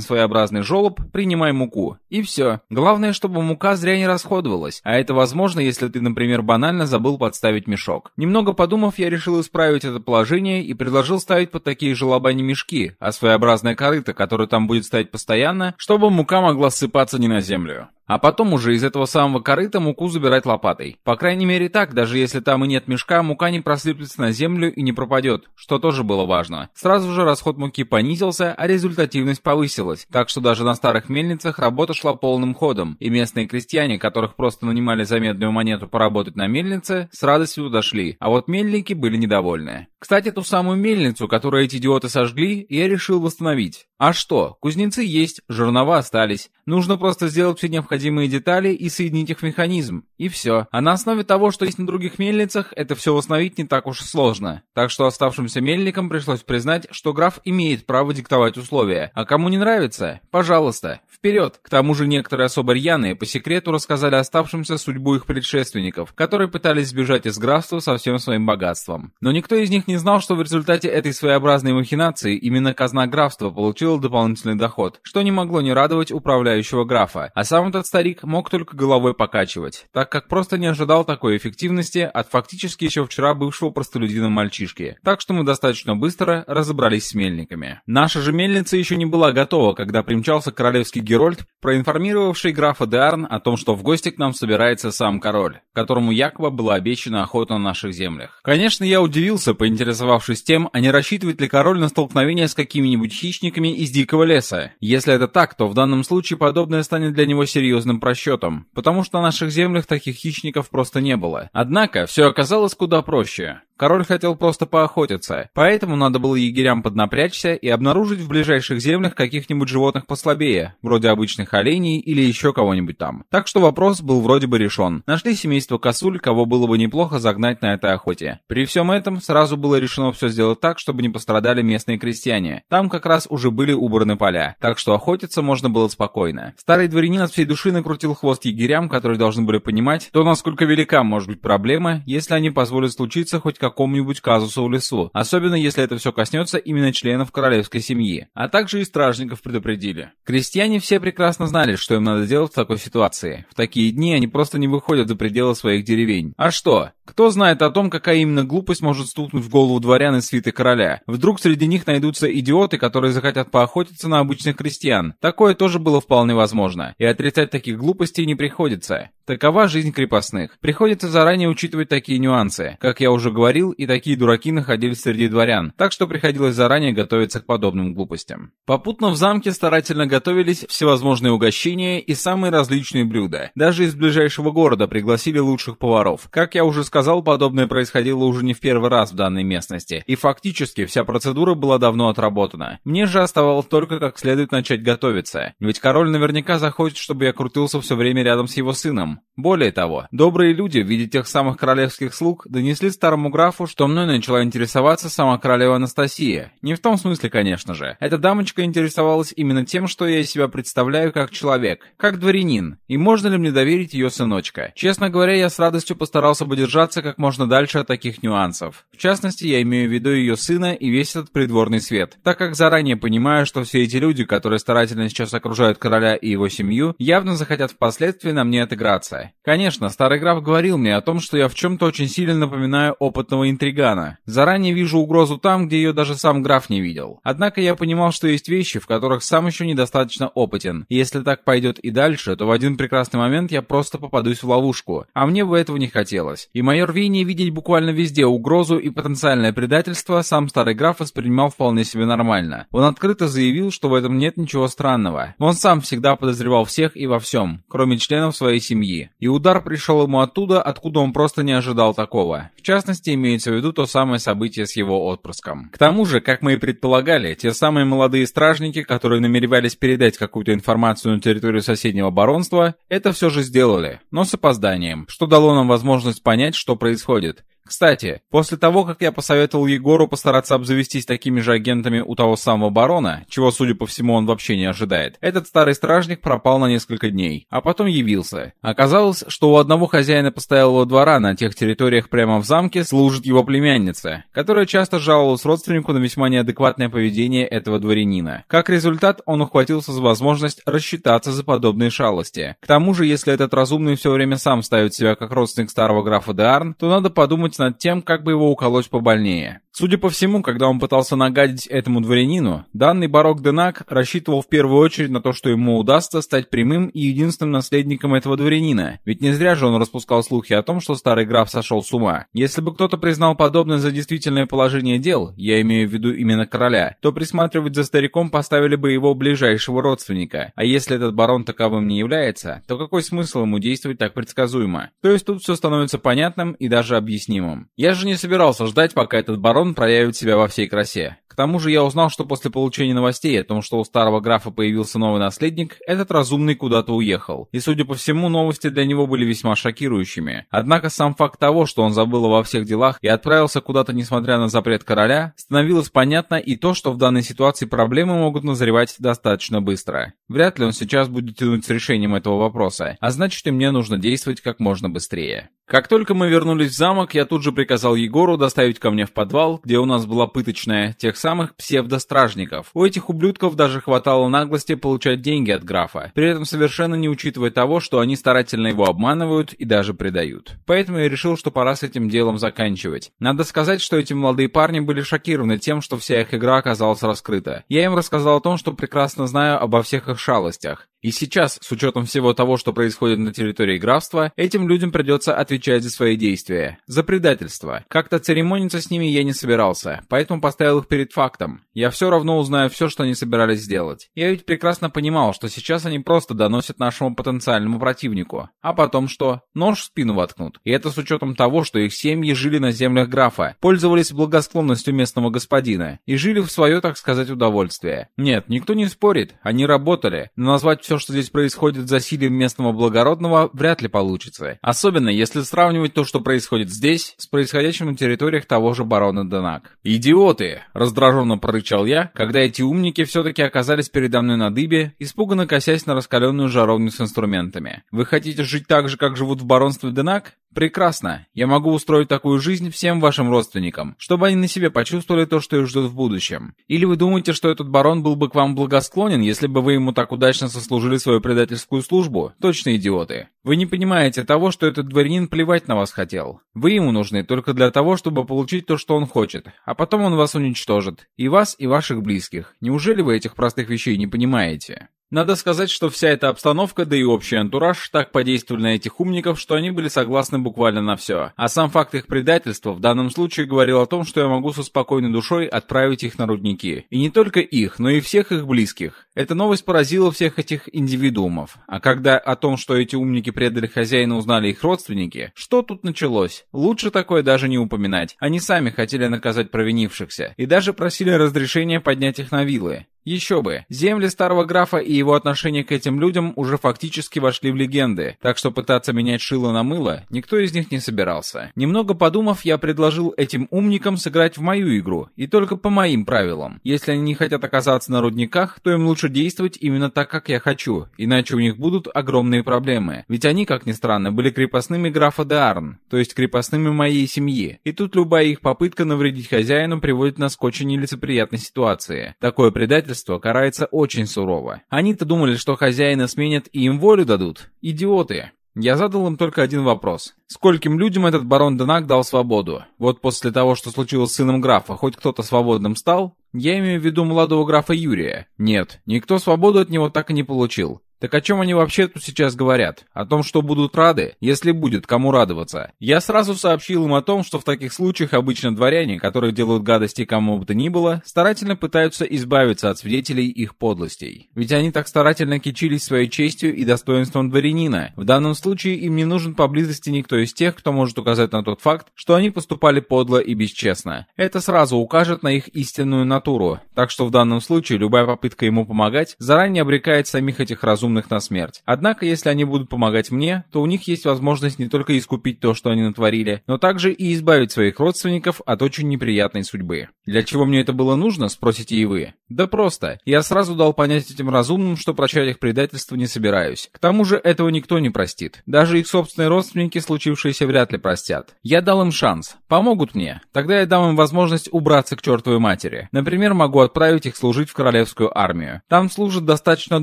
своеобразный желоб, принимай муку. И все. Главное, чтобы мука зря не расходовалась. А это возможно, если ты, например, банально забыл подставить мешок. Немного подумав, я решил исправить это положение и предложил ставить под такие желоба не мешки, а своеобразное корыто, которое там будет стоять постоянно, чтобы мука могла ссыпаться не на землю а потом уже из этого самого корыта муку забирать лопатой. По крайней мере так, даже если там и нет мешка, мука не просыплется на землю и не пропадет, что тоже было важно. Сразу же расход муки понизился, а результативность повысилась, так что даже на старых мельницах работа шла полным ходом, и местные крестьяне, которых просто нанимали за медную монету поработать на мельнице, с радостью дошли, а вот мельники были недовольны. Кстати, ту самую мельницу, которую эти идиоты сожгли, я решил восстановить. А что, кузнецы есть, жернова остались. Нужно просто сделать все необходимые детали и соединить их в механизм. И все. А на основе того, что есть на других мельницах, это все восстановить не так уж и сложно. Так что оставшимся мельникам пришлось признать, что граф имеет право диктовать условия. А кому не нравится, пожалуйста, вперед. К тому же некоторые особо рьяные по секрету рассказали оставшимся судьбу их предшественников, которые пытались сбежать из графства со всем своим богатством. Но никто из них не знал, что в результате этой своеобразной махинации именно казна графства получила дополнительный доход, что не могло не радовать управляющего графа, а сам этот старик мог только головой покачивать, так как просто не ожидал такой эффективности от фактически еще вчера бывшего простолюдина мальчишки. Так что мы достаточно быстро разобрались с мельниками. Наша же мельница еще не была готова, когда примчался королевский Герольд, проинформировавший графа Деарн о том, что в гости к нам собирается сам король, которому якобы была обещана охота на наших землях. Конечно, я удивился, поинтересовавшись тем, а не рассчитывает ли король на столкновение с какими-нибудь хищниками из дикого леса. Если это так, то в данном случае подобное станет для него серьезным просчетом, потому что на наших землях таких хищников просто не было. Однако, все оказалось куда проще. Король хотел просто поохотиться, поэтому надо было егерям поднапрячься и обнаружить в ближайших землях каких-нибудь животных послабее, вроде обычных оленей или еще кого-нибудь там. Так что вопрос был вроде бы решен. Нашли семейство косуль, кого было бы неплохо загнать на этой охоте. При всем этом сразу было решено все сделать так, чтобы не пострадали местные крестьяне. Там как раз уже были убраны поля, так что охотиться можно было спокойно. Старый дворянин от всей души накрутил хвост егерям, которые должны были понимать, то насколько велика может быть проблема, если они позволят случиться хоть как какому-нибудь казусу в лесу, особенно если это все коснется именно членов королевской семьи. А также и стражников предупредили. Крестьяне все прекрасно знали, что им надо делать в такой ситуации. В такие дни они просто не выходят за пределы своих деревень. А что? Кто знает о том, какая именно глупость может стукнуть в голову дворян и свиты короля. Вдруг среди них найдутся идиоты, которые захотят поохотиться на обычных крестьян. Такое тоже было вполне возможно. И отрицать таких глупостей не приходится. Такова жизнь крепостных. Приходится заранее учитывать такие нюансы. Как я уже говорил, и такие дураки находились среди дворян, так что приходилось заранее готовиться к подобным глупостям. Попутно в замке старательно готовились всевозможные угощения и самые различные блюда. Даже из ближайшего города пригласили лучших поваров. Как я уже сказал, подобное происходило уже не в первый раз в данной местности, и фактически вся процедура была давно отработана. Мне же оставалось только как следует начать готовиться, ведь король наверняка захочет, чтобы я крутился все время рядом с его сыном. Более того, добрые люди в виде тех самых королевских слуг донесли старому графу, что мной начала интересоваться сама королева Анастасия. Не в том смысле, конечно же. Эта дамочка интересовалась именно тем, что я из себя представляю как человек, как дворянин, и можно ли мне доверить ее сыночка. Честно говоря, я с радостью постарался бы держаться как можно дальше от таких нюансов. В частности, я имею в виду ее сына и весь этот придворный свет, так как заранее понимаю, что все эти люди, которые старательно сейчас окружают короля и его семью, явно захотят впоследствии на мне отыграться. Конечно, старый граф говорил мне о том, что я в чем-то очень сильно напоминаю опытного интригана. Заранее вижу угрозу там, где ее даже сам граф не видел. Однако я понимал, что есть вещи, в которых сам еще недостаточно опытен. Если так пойдет и дальше, то в один прекрасный момент я просто попадусь в ловушку. А мне бы этого не хотелось. И мое рвение видеть буквально везде угрозу и потенциальное предательство сам старый граф воспринимал вполне себе нормально. Он открыто заявил, что в этом нет ничего странного. Он сам всегда подозревал всех и во всем, кроме членов своей семьи и удар пришел ему оттуда, откуда он просто не ожидал такого. В частности, имеется в виду то самое событие с его отпрыском. К тому же, как мы и предполагали, те самые молодые стражники, которые намеревались передать какую-то информацию на территорию соседнего баронства, это все же сделали, но с опозданием, что дало нам возможность понять, что происходит. Кстати, после того, как я посоветовал Егору постараться обзавестись такими же агентами у того самого барона, чего, судя по всему, он вообще не ожидает, этот старый стражник пропал на несколько дней, а потом явился. Оказалось, что у одного хозяина постоялого двора на тех территориях прямо в замке служит его племянница, которая часто жаловалась родственнику на весьма неадекватное поведение этого дворянина. Как результат, он ухватился за возможность рассчитаться за подобные шалости. К тому же, если этот разумный все время сам ставит себя как родственник старого графа Деарн, то надо подумать над тем, как бы его уколоть побольнее. Судя по всему, когда он пытался нагадить этому дворянину, данный барок Денак рассчитывал в первую очередь на то, что ему удастся стать прямым и единственным наследником этого дворянина, ведь не зря же он распускал слухи о том, что старый граф сошел с ума. Если бы кто-то признал подобное за действительное положение дел, я имею в виду именно короля, то присматривать за стариком поставили бы его ближайшего родственника, а если этот барон таковым не является, то какой смысл ему действовать так предсказуемо? То есть тут все становится понятным и даже объяснимым. Я же не собирался ждать, пока этот барон Барон проявит себя во всей красе. К тому же я узнал, что после получения новостей о том, что у старого графа появился новый наследник, этот разумный куда-то уехал. И, судя по всему, новости для него были весьма шокирующими. Однако сам факт того, что он забыл во всех делах и отправился куда-то несмотря на запрет короля, становилось понятно и то, что в данной ситуации проблемы могут назревать достаточно быстро. Вряд ли он сейчас будет тянуть с решением этого вопроса, а значит и мне нужно действовать как можно быстрее. Как только мы вернулись в замок, я тут же приказал Егору доставить ко мне в подвал, где у нас была пыточная, тех самых псевдостражников. У этих ублюдков даже хватало наглости получать деньги от графа, при этом совершенно не учитывая того, что они старательно его обманывают и даже предают. Поэтому я решил, что пора с этим делом заканчивать. Надо сказать, что эти молодые парни были шокированы тем, что вся их игра оказалась раскрыта. Я им рассказал о том, что прекрасно знаю обо всех их шалостях. И сейчас, с учетом всего того, что происходит на территории графства, этим людям придется отвечать за свои действия. За предательство. Как-то церемониться с ними я не собирался, поэтому поставил их перед фактом. Я все равно узнаю все, что они собирались сделать. Я ведь прекрасно понимал, что сейчас они просто доносят нашему потенциальному противнику. А потом что? Нож в спину воткнут. И это с учетом того, что их семьи жили на землях графа, пользовались благосклонностью местного господина и жили в свое, так сказать, удовольствие. Нет, никто не спорит, они работали, но назвать все, что здесь происходит засилием местного благородного, вряд ли получится. Особенно, если сравнивать то, что происходит здесь, с происходящим на территориях того же барона Денак. «Идиоты!» — раздраженно прорычал я, когда эти умники все-таки оказались передо мной на дыбе, испуганно косясь на раскаленную жаровню с инструментами. «Вы хотите жить так же, как живут в баронстве Денак? Прекрасно. Я могу устроить такую жизнь всем вашим родственникам, чтобы они на себе почувствовали то, что их ждет в будущем. Или вы думаете, что этот барон был бы к вам благосклонен, если бы вы ему так удачно сослужили отслужили свою предательскую службу? Точно идиоты. Вы не понимаете того, что этот дворянин плевать на вас хотел. Вы ему нужны только для того, чтобы получить то, что он хочет, а потом он вас уничтожит. И вас, и ваших близких. Неужели вы этих простых вещей не понимаете? Надо сказать, что вся эта обстановка, да и общий антураж так подействовали на этих умников, что они были согласны буквально на все. А сам факт их предательства в данном случае говорил о том, что я могу со спокойной душой отправить их на рудники. И не только их, но и всех их близких. Эта новость поразила всех этих индивидуумов. А когда о том, что эти умники предали хозяина, узнали их родственники, что тут началось? Лучше такое даже не упоминать. Они сами хотели наказать провинившихся. И даже просили разрешения поднять их на вилы. Еще бы, земли старого графа и его отношение к этим людям уже фактически вошли в легенды, так что пытаться менять шило на мыло никто из них не собирался. Немного подумав, я предложил этим умникам сыграть в мою игру, и только по моим правилам. Если они не хотят оказаться на рудниках, то им лучше действовать именно так, как я хочу, иначе у них будут огромные проблемы. Ведь они, как ни странно, были крепостными графа де Арн, то есть крепостными моей семьи. И тут любая их попытка навредить хозяину приводит нас к очень нелицеприятной ситуации. Такое предательство предательство карается очень сурово. Они-то думали, что хозяина сменят и им волю дадут. Идиоты. Я задал им только один вопрос. Скольким людям этот барон Денак дал свободу? Вот после того, что случилось с сыном графа, хоть кто-то свободным стал? Я имею в виду молодого графа Юрия. Нет, никто свободу от него так и не получил. Так о чем они вообще тут сейчас говорят? О том, что будут рады, если будет кому радоваться. Я сразу сообщил им о том, что в таких случаях обычно дворяне, которые делают гадости кому бы то ни было, старательно пытаются избавиться от свидетелей их подлостей. Ведь они так старательно кичились своей честью и достоинством дворянина. В данном случае им не нужен поблизости никто из тех, кто может указать на тот факт, что они поступали подло и бесчестно. Это сразу укажет на их истинную натуру. Так что в данном случае любая попытка ему помогать заранее обрекает самих этих разумных разумных на смерть. Однако, если они будут помогать мне, то у них есть возможность не только искупить то, что они натворили, но также и избавить своих родственников от очень неприятной судьбы. Для чего мне это было нужно, спросите и вы? Да просто. Я сразу дал понять этим разумным, что прощать их предательство не собираюсь. К тому же этого никто не простит. Даже их собственные родственники случившиеся вряд ли простят. Я дал им шанс. Помогут мне. Тогда я дам им возможность убраться к чертовой матери. Например, могу отправить их служить в королевскую армию. Там служат достаточно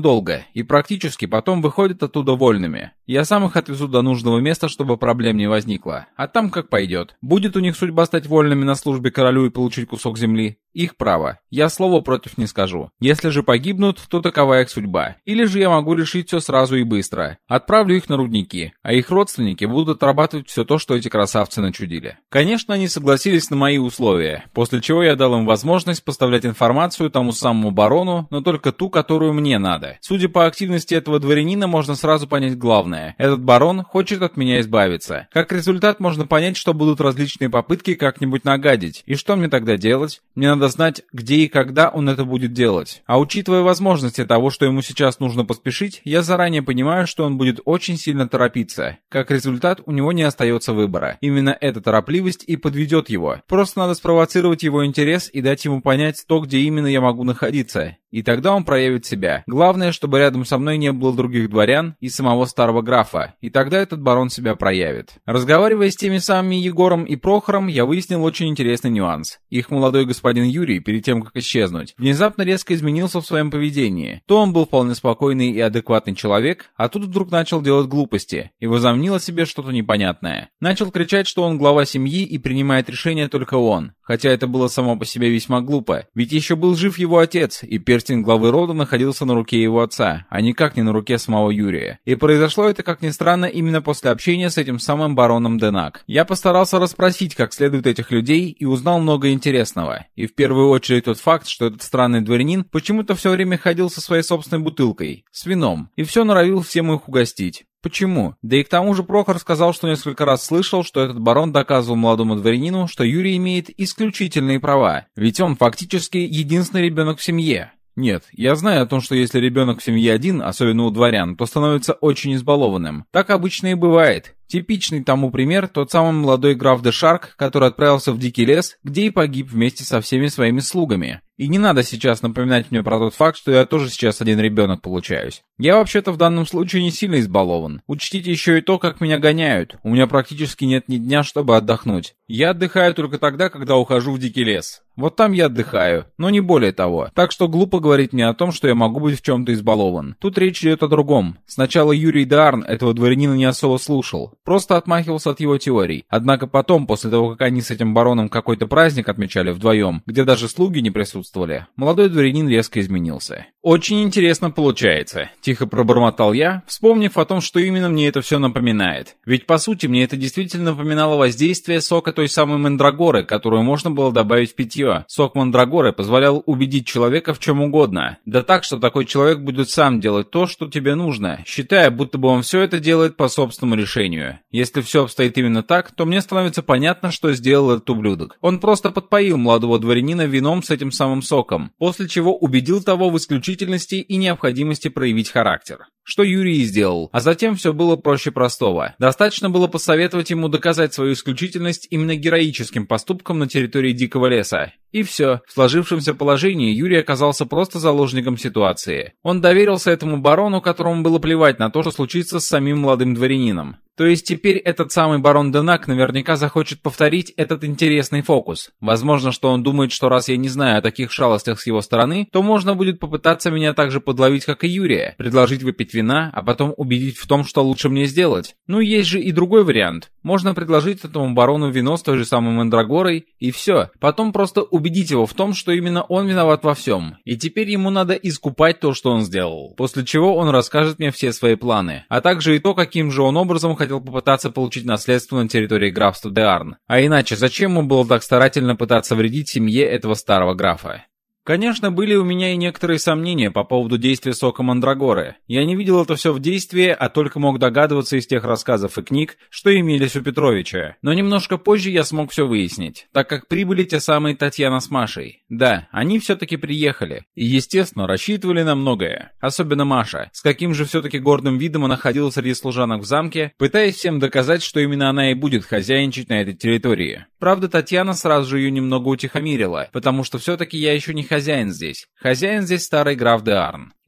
долго, и практически практически потом выходят оттуда вольными. Я сам их отвезу до нужного места, чтобы проблем не возникло. А там как пойдет. Будет у них судьба стать вольными на службе королю и получить кусок земли. Их право. Я слова против не скажу. Если же погибнут, то такова их судьба. Или же я могу решить все сразу и быстро. Отправлю их на рудники, а их родственники будут отрабатывать все то, что эти красавцы начудили. Конечно, они согласились на мои условия, после чего я дал им возможность поставлять информацию тому самому барону, но только ту, которую мне надо. Судя по активности этого дворянина, можно сразу понять главное. Этот барон хочет от меня избавиться. Как результат, можно понять, что будут различные попытки как-нибудь нагадить. И что мне тогда делать? Мне надо знать, где и когда он это будет делать. А учитывая возможности того, что ему сейчас нужно поспешить, я заранее понимаю, что он будет очень сильно торопиться. Как результат, у него не остается выбора. Именно эта торопливость и подведет его. Просто надо спровоцировать его интерес и дать ему понять то, где именно я могу находиться. И тогда он проявит себя. Главное, чтобы рядом со мной не было других дворян и самого старого графа. И тогда этот барон себя проявит. Разговаривая с теми самыми Егором и Прохором, я выяснил очень интересный нюанс. Их молодой господин Юрий, перед тем, как исчезнуть, внезапно резко изменился в своем поведении. То он был вполне спокойный и адекватный человек, а тут вдруг начал делать глупости и возомнил о себе что-то непонятное. Начал кричать, что он глава семьи и принимает решения только он. Хотя это было само по себе весьма глупо. Ведь еще был жив его отец, и перстень главы рода находился на руке его отца, а никак не на руке самого Юрия. И произошло это, как ни странно, именно после общения с этим самым бароном Денак. Я постарался расспросить как следует этих людей и узнал много интересного. И в первую очередь тот факт, что этот странный дворянин почему-то все время ходил со своей собственной бутылкой, с вином, и все норовил всем их угостить. Почему? Да и к тому же Прохор сказал, что несколько раз слышал, что этот барон доказывал молодому дворянину, что Юрий имеет исключительные права, ведь он фактически единственный ребенок в семье. Нет, я знаю о том, что если ребенок в семье один, особенно у дворян, то становится очень избалованным. Так обычно и бывает. Типичный тому пример тот самый молодой граф де Шарк, который отправился в дикий лес, где и погиб вместе со всеми своими слугами. И не надо сейчас напоминать мне про тот факт, что я тоже сейчас один ребенок получаюсь. Я вообще-то в данном случае не сильно избалован. Учтите еще и то, как меня гоняют. У меня практически нет ни дня, чтобы отдохнуть. Я отдыхаю только тогда, когда ухожу в дикий лес. Вот там я отдыхаю, но не более того. Так что глупо говорить мне о том, что я могу быть в чем-то избалован. Тут речь идет о другом. Сначала Юрий Дарн этого дворянина не особо слушал, просто отмахивался от его теорий. Однако потом, после того, как они с этим бароном какой-то праздник отмечали вдвоем, где даже слуги не присутствовали, молодой дворянин резко изменился. «Очень интересно получается», — тихо пробормотал я, вспомнив о том, что именно мне это все напоминает. Ведь по сути мне это действительно напоминало воздействие сока той самой мандрагоры, которую можно было добавить в питье. Сок мандрагоры позволял убедить человека в чем угодно. Да так, что такой человек будет сам делать то, что тебе нужно, считая, будто бы он все это делает по собственному решению. Если все обстоит именно так, то мне становится понятно, что сделал этот ублюдок. Он просто подпоил молодого дворянина вином с этим самым соком, после чего убедил того в исключительности и необходимости проявить характер что Юрий и сделал. А затем все было проще простого. Достаточно было посоветовать ему доказать свою исключительность именно героическим поступком на территории Дикого леса. И все. В сложившемся положении Юрий оказался просто заложником ситуации. Он доверился этому барону, которому было плевать на то, что случится с самим молодым дворянином. То есть теперь этот самый барон Денак наверняка захочет повторить этот интересный фокус. Возможно, что он думает, что раз я не знаю о таких шалостях с его стороны, то можно будет попытаться меня также подловить, как и Юрия, предложить выпить вина, а потом убедить в том, что лучше мне сделать. Ну, есть же и другой вариант. Можно предложить этому барону вино с той же самой мандрагорой, и все. Потом просто убедить его в том, что именно он виноват во всем. И теперь ему надо искупать то, что он сделал. После чего он расскажет мне все свои планы, а также и то, каким же он образом хотел хотел попытаться получить наследство на территории графства Деарн. А иначе, зачем ему было так старательно пытаться вредить семье этого старого графа? Конечно, были у меня и некоторые сомнения по поводу действия сока Мандрагоры. Я не видел это все в действии, а только мог догадываться из тех рассказов и книг, что имелись у Петровича. Но немножко позже я смог все выяснить, так как прибыли те самые Татьяна с Машей. Да, они все-таки приехали. И, естественно, рассчитывали на многое. Особенно Маша, с каким же все-таки гордым видом она ходила среди служанок в замке, пытаясь всем доказать, что именно она и будет хозяйничать на этой территории. Правда, Татьяна сразу же ее немного утихомирила, потому что все-таки я еще не хозяин здесь. Хозяин здесь старый граф де.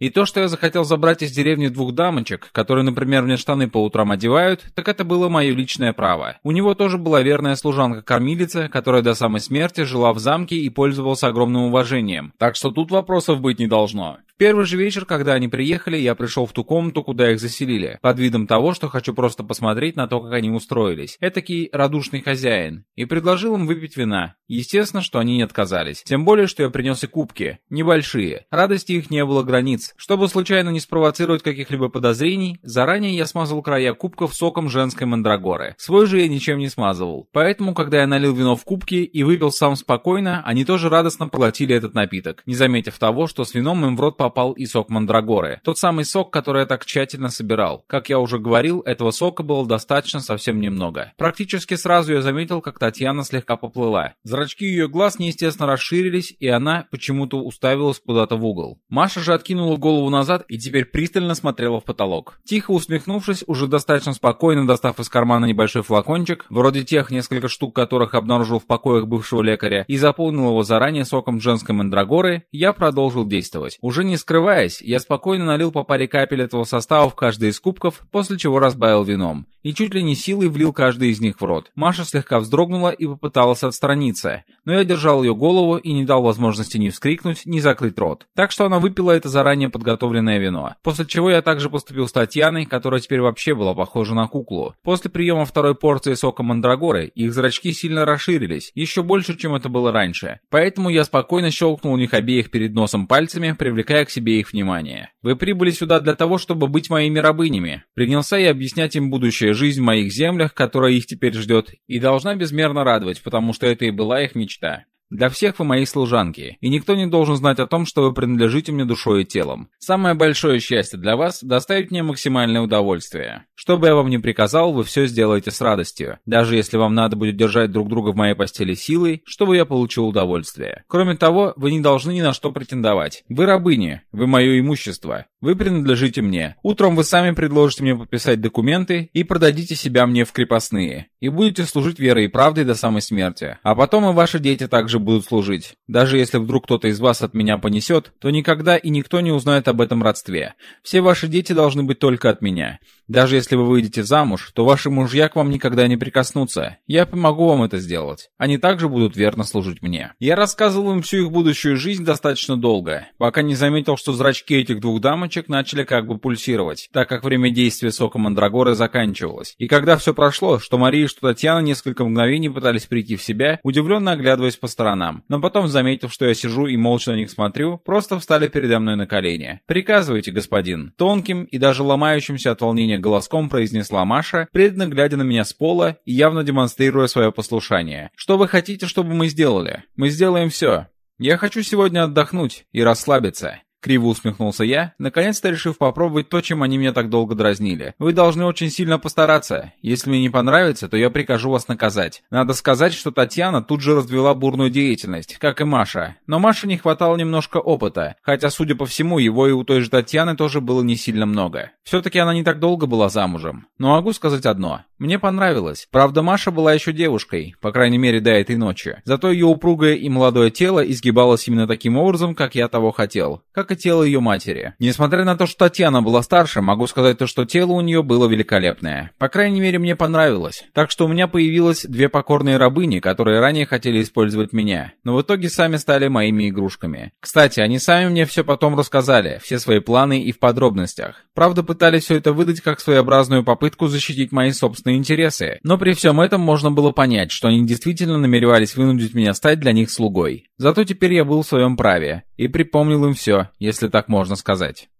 И то, что я захотел забрать из деревни двух дамочек, которые, например, мне штаны по утрам одевают, так это было мое личное право. У него тоже была верная служанка-кормилица, которая до самой смерти жила в замке и пользовалась огромным уважением. Так что тут вопросов быть не должно первый же вечер, когда они приехали, я пришел в ту комнату, куда их заселили, под видом того, что хочу просто посмотреть на то, как они устроились. Этакий радушный хозяин. И предложил им выпить вина. Естественно, что они не отказались. Тем более, что я принес и кубки. Небольшие. Радости их не было границ. Чтобы случайно не спровоцировать каких-либо подозрений, заранее я смазал края кубков соком женской мандрагоры. Свой же я ничем не смазывал. Поэтому, когда я налил вино в кубки и выпил сам спокойно, они тоже радостно проглотили этот напиток, не заметив того, что с вином им в рот попал попал и сок мандрагоры. Тот самый сок, который я так тщательно собирал. Как я уже говорил, этого сока было достаточно совсем немного. Практически сразу я заметил, как Татьяна слегка поплыла. Зрачки ее глаз неестественно расширились, и она почему-то уставилась куда-то в угол. Маша же откинула голову назад и теперь пристально смотрела в потолок. Тихо усмехнувшись, уже достаточно спокойно достав из кармана небольшой флакончик, вроде тех несколько штук, которых обнаружил в покоях бывшего лекаря, и заполнил его заранее соком женской мандрагоры, я продолжил действовать. Уже не скрываясь, я спокойно налил по паре капель этого состава в каждый из кубков, после чего разбавил вином. И чуть ли не силой влил каждый из них в рот. Маша слегка вздрогнула и попыталась отстраниться, но я держал ее голову и не дал возможности ни вскрикнуть, ни закрыть рот. Так что она выпила это заранее подготовленное вино. После чего я также поступил с Татьяной, которая теперь вообще была похожа на куклу. После приема второй порции сока мандрагоры, их зрачки сильно расширились, еще больше, чем это было раньше. Поэтому я спокойно щелкнул у них обеих перед носом пальцами, привлекая к себе их внимание. Вы прибыли сюда для того, чтобы быть моими рабынями. Принялся я объяснять им будущая жизнь в моих землях, которая их теперь ждет, и должна безмерно радовать, потому что это и была их мечта. Для всех вы мои служанки, и никто не должен знать о том, что вы принадлежите мне душой и телом. Самое большое счастье для вас – доставить мне максимальное удовольствие. Что бы я вам ни приказал, вы все сделаете с радостью. Даже если вам надо будет держать друг друга в моей постели силой, чтобы я получил удовольствие. Кроме того, вы не должны ни на что претендовать. Вы рабыни, вы мое имущество. Вы принадлежите мне. Утром вы сами предложите мне подписать документы и продадите себя мне в крепостные. И будете служить верой и правдой до самой смерти. А потом и ваши дети также будут служить. Даже если вдруг кто-то из вас от меня понесет, то никогда и никто не узнает об этом родстве. Все ваши дети должны быть только от меня. Даже если вы выйдете замуж, то ваши мужья к вам никогда не прикоснутся. Я помогу вам это сделать. Они также будут верно служить мне. Я рассказывал им всю их будущую жизнь достаточно долго, пока не заметил, что зрачки этих двух дамочек начали как бы пульсировать, так как время действия сока Мандрагоры заканчивалось. И когда все прошло, что Мария и что Татьяна несколько мгновений пытались прийти в себя, удивленно оглядываясь по сторонам. Но потом, заметив, что я сижу и молча на них смотрю, просто встали передо мной на колени. «Приказывайте, господин». Тонким и даже ломающимся от волнения голоском произнесла Маша, преданно глядя на меня с пола и явно демонстрируя свое послушание. «Что вы хотите, чтобы мы сделали? Мы сделаем все. Я хочу сегодня отдохнуть и расслабиться. Криво усмехнулся я, наконец-то решив попробовать то, чем они меня так долго дразнили. Вы должны очень сильно постараться. Если мне не понравится, то я прикажу вас наказать. Надо сказать, что Татьяна тут же развела бурную деятельность, как и Маша. Но Маше не хватало немножко опыта, хотя, судя по всему, его и у той же Татьяны тоже было не сильно много. Все-таки она не так долго была замужем. Но могу сказать одно. Мне понравилось. Правда, Маша была еще девушкой, по крайней мере до этой ночи. Зато ее упругое и молодое тело изгибалось именно таким образом, как я того хотел. Как и тело ее матери. Несмотря на то, что Татьяна была старше, могу сказать то, что тело у нее было великолепное. По крайней мере, мне понравилось. Так что у меня появилось две покорные рабыни, которые ранее хотели использовать меня. Но в итоге сами стали моими игрушками. Кстати, они сами мне все потом рассказали, все свои планы и в подробностях. Правда, пытались все это выдать как своеобразную попытку защитить мои собственные интересы. Но при всем этом можно было понять, что они действительно намеревались вынудить меня стать для них слугой. Зато теперь я был в своем праве и припомнил им все, если так можно сказать.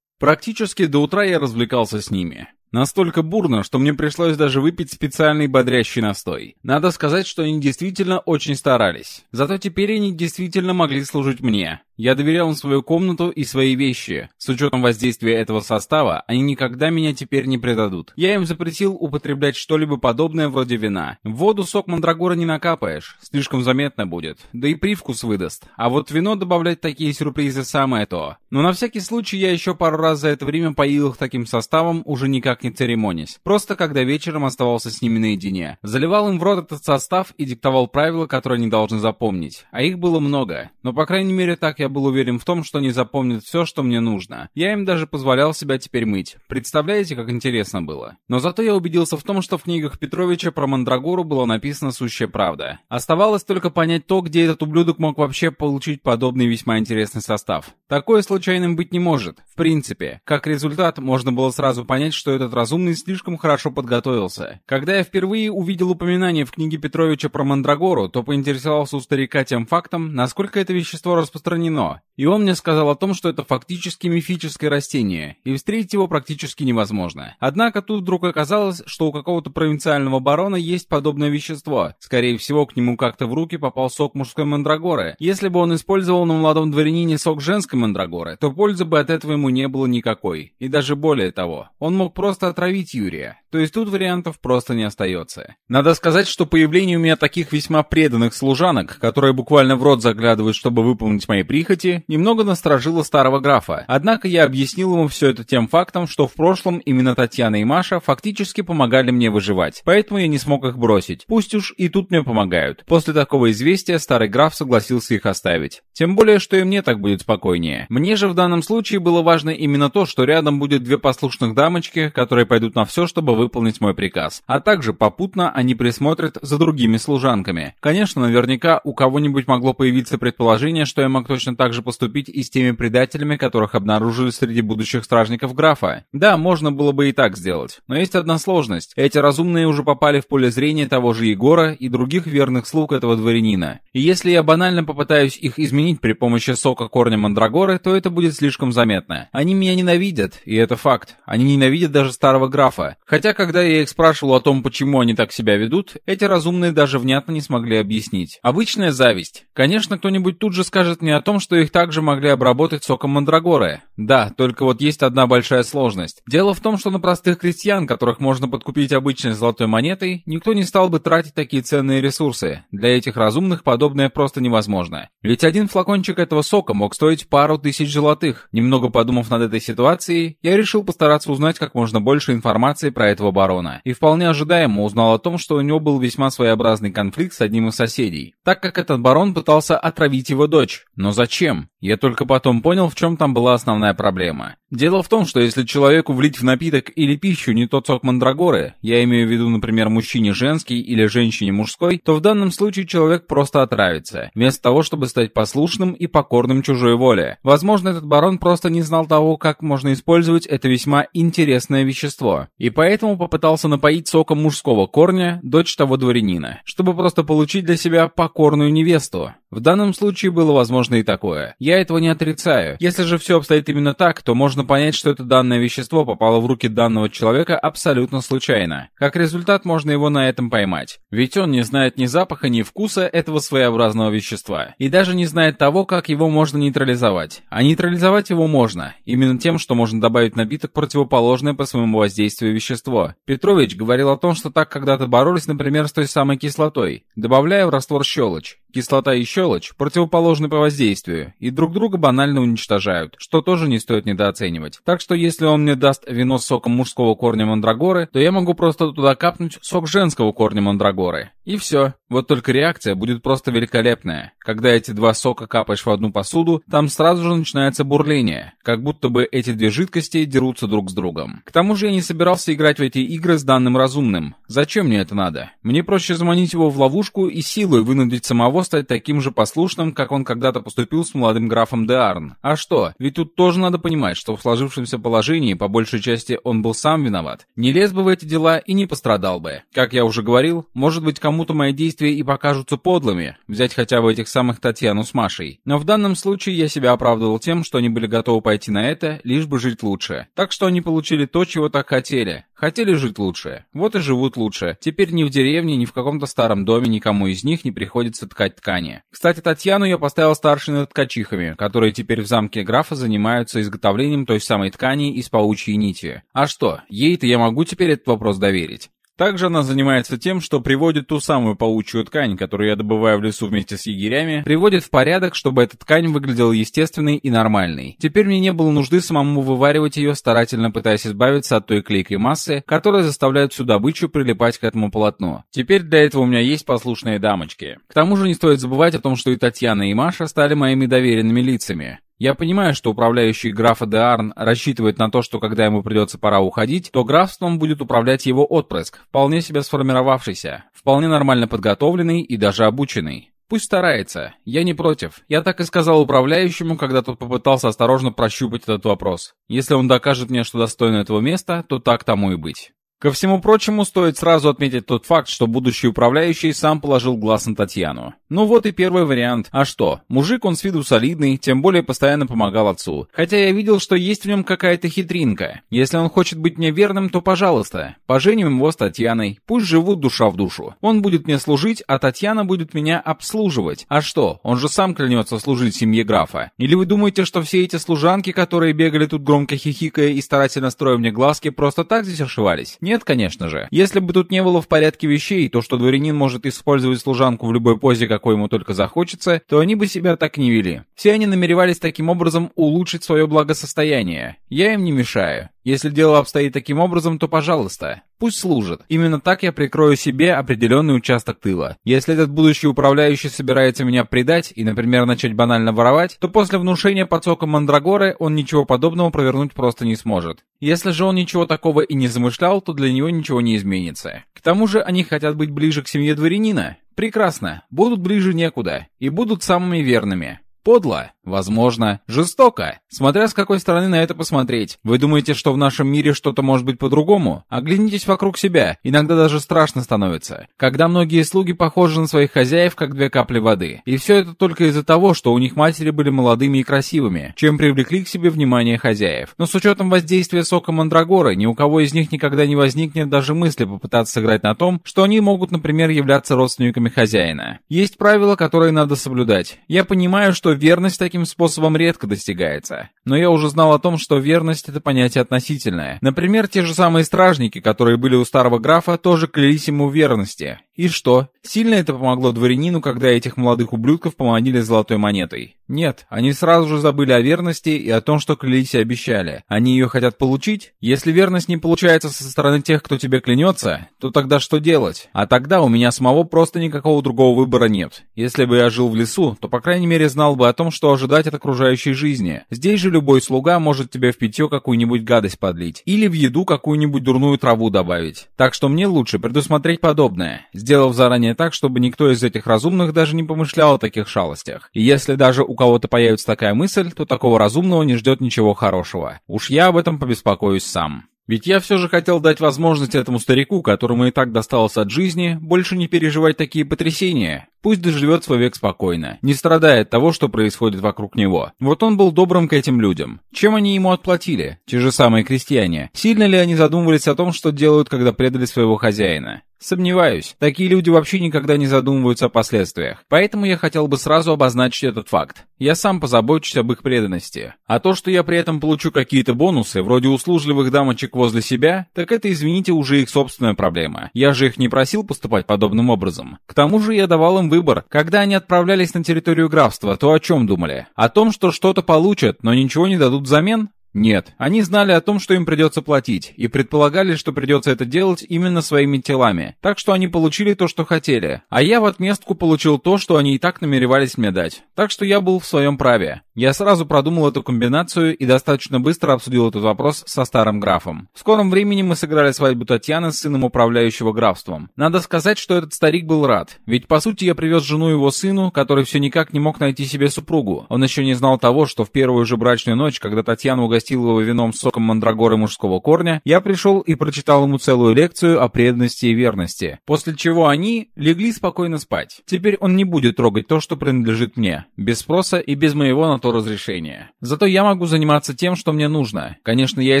Практически до утра я развлекался с ними. Настолько бурно, что мне пришлось даже выпить специальный бодрящий настой. Надо сказать, что они действительно очень старались. Зато теперь они действительно могли служить мне. Я доверял им свою комнату и свои вещи. С учетом воздействия этого состава, они никогда меня теперь не предадут. Я им запретил употреблять что-либо подобное вроде вина. В воду сок мандрагора не накапаешь, слишком заметно будет, да и привкус выдаст. А вот вино добавлять такие сюрпризы самое то. Но на всякий случай я еще пару раз за это время поил их таким составом, уже никак не церемонясь. Просто когда вечером оставался с ними наедине. Заливал им в рот этот состав и диктовал правила, которые они должны запомнить. А их было много. Но по крайней мере так я был уверен в том, что они запомнят все, что мне нужно. Я им даже позволял себя теперь мыть. Представляете, как интересно было? Но зато я убедился в том, что в книгах Петровича про Мандрагору была написана сущая правда. Оставалось только понять то, где этот ублюдок мог вообще получить подобный весьма интересный состав. Такое случайным быть не может. В принципе, как результат, можно было сразу понять, что этот разумный слишком хорошо подготовился. Когда я впервые увидел упоминание в книге Петровича про Мандрагору, то поинтересовался у старика тем фактом, насколько это вещество распространено запрещено. И он мне сказал о том, что это фактически мифическое растение, и встретить его практически невозможно. Однако тут вдруг оказалось, что у какого-то провинциального барона есть подобное вещество. Скорее всего, к нему как-то в руки попал сок мужской мандрагоры. Если бы он использовал на молодом дворянине сок женской мандрагоры, то пользы бы от этого ему не было никакой. И даже более того, он мог просто отравить Юрия. То есть тут вариантов просто не остается. Надо сказать, что появление у меня таких весьма преданных служанок, которые буквально в рот заглядывают, чтобы выполнить мои прихоти, прихоти немного насторожило старого графа. Однако я объяснил ему все это тем фактом, что в прошлом именно Татьяна и Маша фактически помогали мне выживать, поэтому я не смог их бросить. Пусть уж и тут мне помогают. После такого известия старый граф согласился их оставить. Тем более, что и мне так будет спокойнее. Мне же в данном случае было важно именно то, что рядом будет две послушных дамочки, которые пойдут на все, чтобы выполнить мой приказ. А также попутно они присмотрят за другими служанками. Конечно, наверняка у кого-нибудь могло появиться предположение, что я мог точно также поступить и с теми предателями, которых обнаружили среди будущих стражников графа. Да, можно было бы и так сделать. Но есть одна сложность. Эти разумные уже попали в поле зрения того же Егора и других верных слуг этого дворянина. И если я банально попытаюсь их изменить при помощи сока корня мандрагоры, то это будет слишком заметно. Они меня ненавидят, и это факт. Они ненавидят даже старого графа. Хотя, когда я их спрашивал о том, почему они так себя ведут, эти разумные даже внятно не смогли объяснить. Обычная зависть. Конечно, кто-нибудь тут же скажет мне о том, что их также могли обработать соком мандрагоры. Да, только вот есть одна большая сложность. Дело в том, что на простых крестьян, которых можно подкупить обычной золотой монетой, никто не стал бы тратить такие ценные ресурсы. Для этих разумных подобное просто невозможно. Ведь один флакончик этого сока мог стоить пару тысяч золотых. Немного подумав над этой ситуацией, я решил постараться узнать как можно больше информации про этого барона. И вполне ожидаемо узнал о том, что у него был весьма своеобразный конфликт с одним из соседей, так как этот барон пытался отравить его дочь. Но зачем? Зачем? Я только потом понял, в чем там была основная проблема. Дело в том, что если человеку влить в напиток или пищу не тот сок мандрагоры, я имею в виду, например, мужчине женский или женщине мужской, то в данном случае человек просто отравится, вместо того, чтобы стать послушным и покорным чужой воле. Возможно, этот барон просто не знал того, как можно использовать это весьма интересное вещество, и поэтому попытался напоить соком мужского корня дочь того дворянина, чтобы просто получить для себя покорную невесту. В данном случае было возможно и такое. Я этого не отрицаю. Если же все обстоит именно так, то можно понять, что это данное вещество попало в руки данного человека абсолютно случайно. Как результат, можно его на этом поймать. Ведь он не знает ни запаха, ни вкуса этого своеобразного вещества. И даже не знает того, как его можно нейтрализовать. А нейтрализовать его можно. Именно тем, что можно добавить напиток противоположное по своему воздействию вещество. Петрович говорил о том, что так когда-то боролись, например, с той самой кислотой, добавляя в раствор щелочь. Кислота и щелочь противоположны по воздействию и друг друга банально уничтожают, что тоже не стоит недооценивать. Так что если он мне даст вино с соком мужского корня мандрагоры, то я могу просто туда капнуть сок женского корня мандрагоры. И все. Вот только реакция будет просто великолепная. Когда эти два сока капаешь в одну посуду, там сразу же начинается бурление, как будто бы эти две жидкости дерутся друг с другом. К тому же я не собирался играть в эти игры с данным разумным. Зачем мне это надо? Мне проще заманить его в ловушку и силой вынудить самого стать таким же послушным, как он когда-то поступил с молодым графом де Арн. А что? Ведь тут тоже надо понимать, что в сложившемся положении по большей части он был сам виноват. Не лез бы в эти дела и не пострадал бы. Как я уже говорил, может быть кому кому-то мои действия и покажутся подлыми, взять хотя бы этих самых Татьяну с Машей. Но в данном случае я себя оправдывал тем, что они были готовы пойти на это, лишь бы жить лучше. Так что они получили то, чего так хотели. Хотели жить лучше. Вот и живут лучше. Теперь ни в деревне, ни в каком-то старом доме никому из них не приходится ткать ткани. Кстати, Татьяну я поставил старшей над ткачихами, которые теперь в замке графа занимаются изготовлением той самой ткани из паучьей нити. А что, ей-то я могу теперь этот вопрос доверить. Также она занимается тем, что приводит ту самую паучью ткань, которую я добываю в лесу вместе с егерями, приводит в порядок, чтобы эта ткань выглядела естественной и нормальной. Теперь мне не было нужды самому вываривать ее, старательно пытаясь избавиться от той клейкой массы, которая заставляет всю добычу прилипать к этому полотну. Теперь для этого у меня есть послушные дамочки. К тому же не стоит забывать о том, что и Татьяна, и Маша стали моими доверенными лицами. Я понимаю, что управляющий графа де Арн рассчитывает на то, что когда ему придется пора уходить, то графством будет управлять его отпрыск, вполне себе сформировавшийся, вполне нормально подготовленный и даже обученный. Пусть старается. Я не против. Я так и сказал управляющему, когда тот попытался осторожно прощупать этот вопрос. Если он докажет мне, что достоин этого места, то так тому и быть. Ко всему прочему, стоит сразу отметить тот факт, что будущий управляющий сам положил глаз на Татьяну. Ну вот и первый вариант. А что? Мужик он с виду солидный, тем более постоянно помогал отцу. Хотя я видел, что есть в нем какая-то хитринка. Если он хочет быть мне верным, то пожалуйста. Поженим его с Татьяной. Пусть живут душа в душу. Он будет мне служить, а Татьяна будет меня обслуживать. А что? Он же сам клянется служить семье графа. Или вы думаете, что все эти служанки, которые бегали тут громко хихикая и старательно строя мне глазки, просто так здесь ошивались? Нет, конечно же. Если бы тут не было в порядке вещей, то что дворянин может использовать служанку в любой позе, какой ему только захочется, то они бы себя так не вели. Все они намеревались таким образом улучшить свое благосостояние. Я им не мешаю. Если дело обстоит таким образом, то пожалуйста, пусть служит. Именно так я прикрою себе определенный участок тыла. Если этот будущий управляющий собирается меня предать и, например, начать банально воровать, то после внушения под соком Мандрагоры он ничего подобного провернуть просто не сможет. Если же он ничего такого и не замышлял, то для него ничего не изменится. К тому же они хотят быть ближе к семье дворянина. Прекрасно, будут ближе некуда и будут самыми верными. Подло? Возможно. Жестоко? Смотря с какой стороны на это посмотреть. Вы думаете, что в нашем мире что-то может быть по-другому? Оглянитесь вокруг себя. Иногда даже страшно становится. Когда многие слуги похожи на своих хозяев, как две капли воды. И все это только из-за того, что у них матери были молодыми и красивыми, чем привлекли к себе внимание хозяев. Но с учетом воздействия сока Мандрагоры, ни у кого из них никогда не возникнет даже мысли попытаться сыграть на том, что они могут, например, являться родственниками хозяина. Есть правила, которые надо соблюдать. Я понимаю, что верность таким способом редко достигается. Но я уже знал о том, что верность — это понятие относительное. Например, те же самые стражники, которые были у старого графа, тоже клялись ему в верности. И что? Сильно это помогло дворянину, когда этих молодых ублюдков поманили золотой монетой? Нет, они сразу же забыли о верности и о том, что клялись и обещали. Они ее хотят получить? Если верность не получается со стороны тех, кто тебе клянется, то тогда что делать? А тогда у меня самого просто никакого другого выбора нет. Если бы я жил в лесу, то по крайней мере знал бы о том, что ожидать ожидать от окружающей жизни. Здесь же любой слуга может тебе в питье какую-нибудь гадость подлить. Или в еду какую-нибудь дурную траву добавить. Так что мне лучше предусмотреть подобное, сделав заранее так, чтобы никто из этих разумных даже не помышлял о таких шалостях. И если даже у кого-то появится такая мысль, то такого разумного не ждет ничего хорошего. Уж я об этом побеспокоюсь сам. Ведь я все же хотел дать возможность этому старику, которому и так досталось от жизни, больше не переживать такие потрясения. Пусть доживет свой век спокойно, не страдая от того, что происходит вокруг него. Вот он был добрым к этим людям. Чем они ему отплатили? Те же самые крестьяне. Сильно ли они задумывались о том, что делают, когда предали своего хозяина? Сомневаюсь. Такие люди вообще никогда не задумываются о последствиях. Поэтому я хотел бы сразу обозначить этот факт. Я сам позабочусь об их преданности. А то, что я при этом получу какие-то бонусы, вроде услужливых дамочек возле себя, так это, извините, уже их собственная проблема. Я же их не просил поступать подобным образом. К тому же я давал им выбор. Когда они отправлялись на территорию графства, то о чем думали? О том, что что-то получат, но ничего не дадут взамен? Нет, они знали о том, что им придется платить, и предполагали, что придется это делать именно своими телами. Так что они получили то, что хотели. А я в отместку получил то, что они и так намеревались мне дать. Так что я был в своем праве. Я сразу продумал эту комбинацию и достаточно быстро обсудил этот вопрос со старым графом. В скором времени мы сыграли свадьбу Татьяны с сыном управляющего графством. Надо сказать, что этот старик был рад. Ведь по сути я привез жену его сыну, который все никак не мог найти себе супругу. Он еще не знал того, что в первую же брачную ночь, когда Татьяна угостила угостил его вином с соком мандрагоры мужского корня, я пришел и прочитал ему целую лекцию о преданности и верности, после чего они легли спокойно спать. Теперь он не будет трогать то, что принадлежит мне, без спроса и без моего на то разрешения. Зато я могу заниматься тем, что мне нужно. Конечно, я и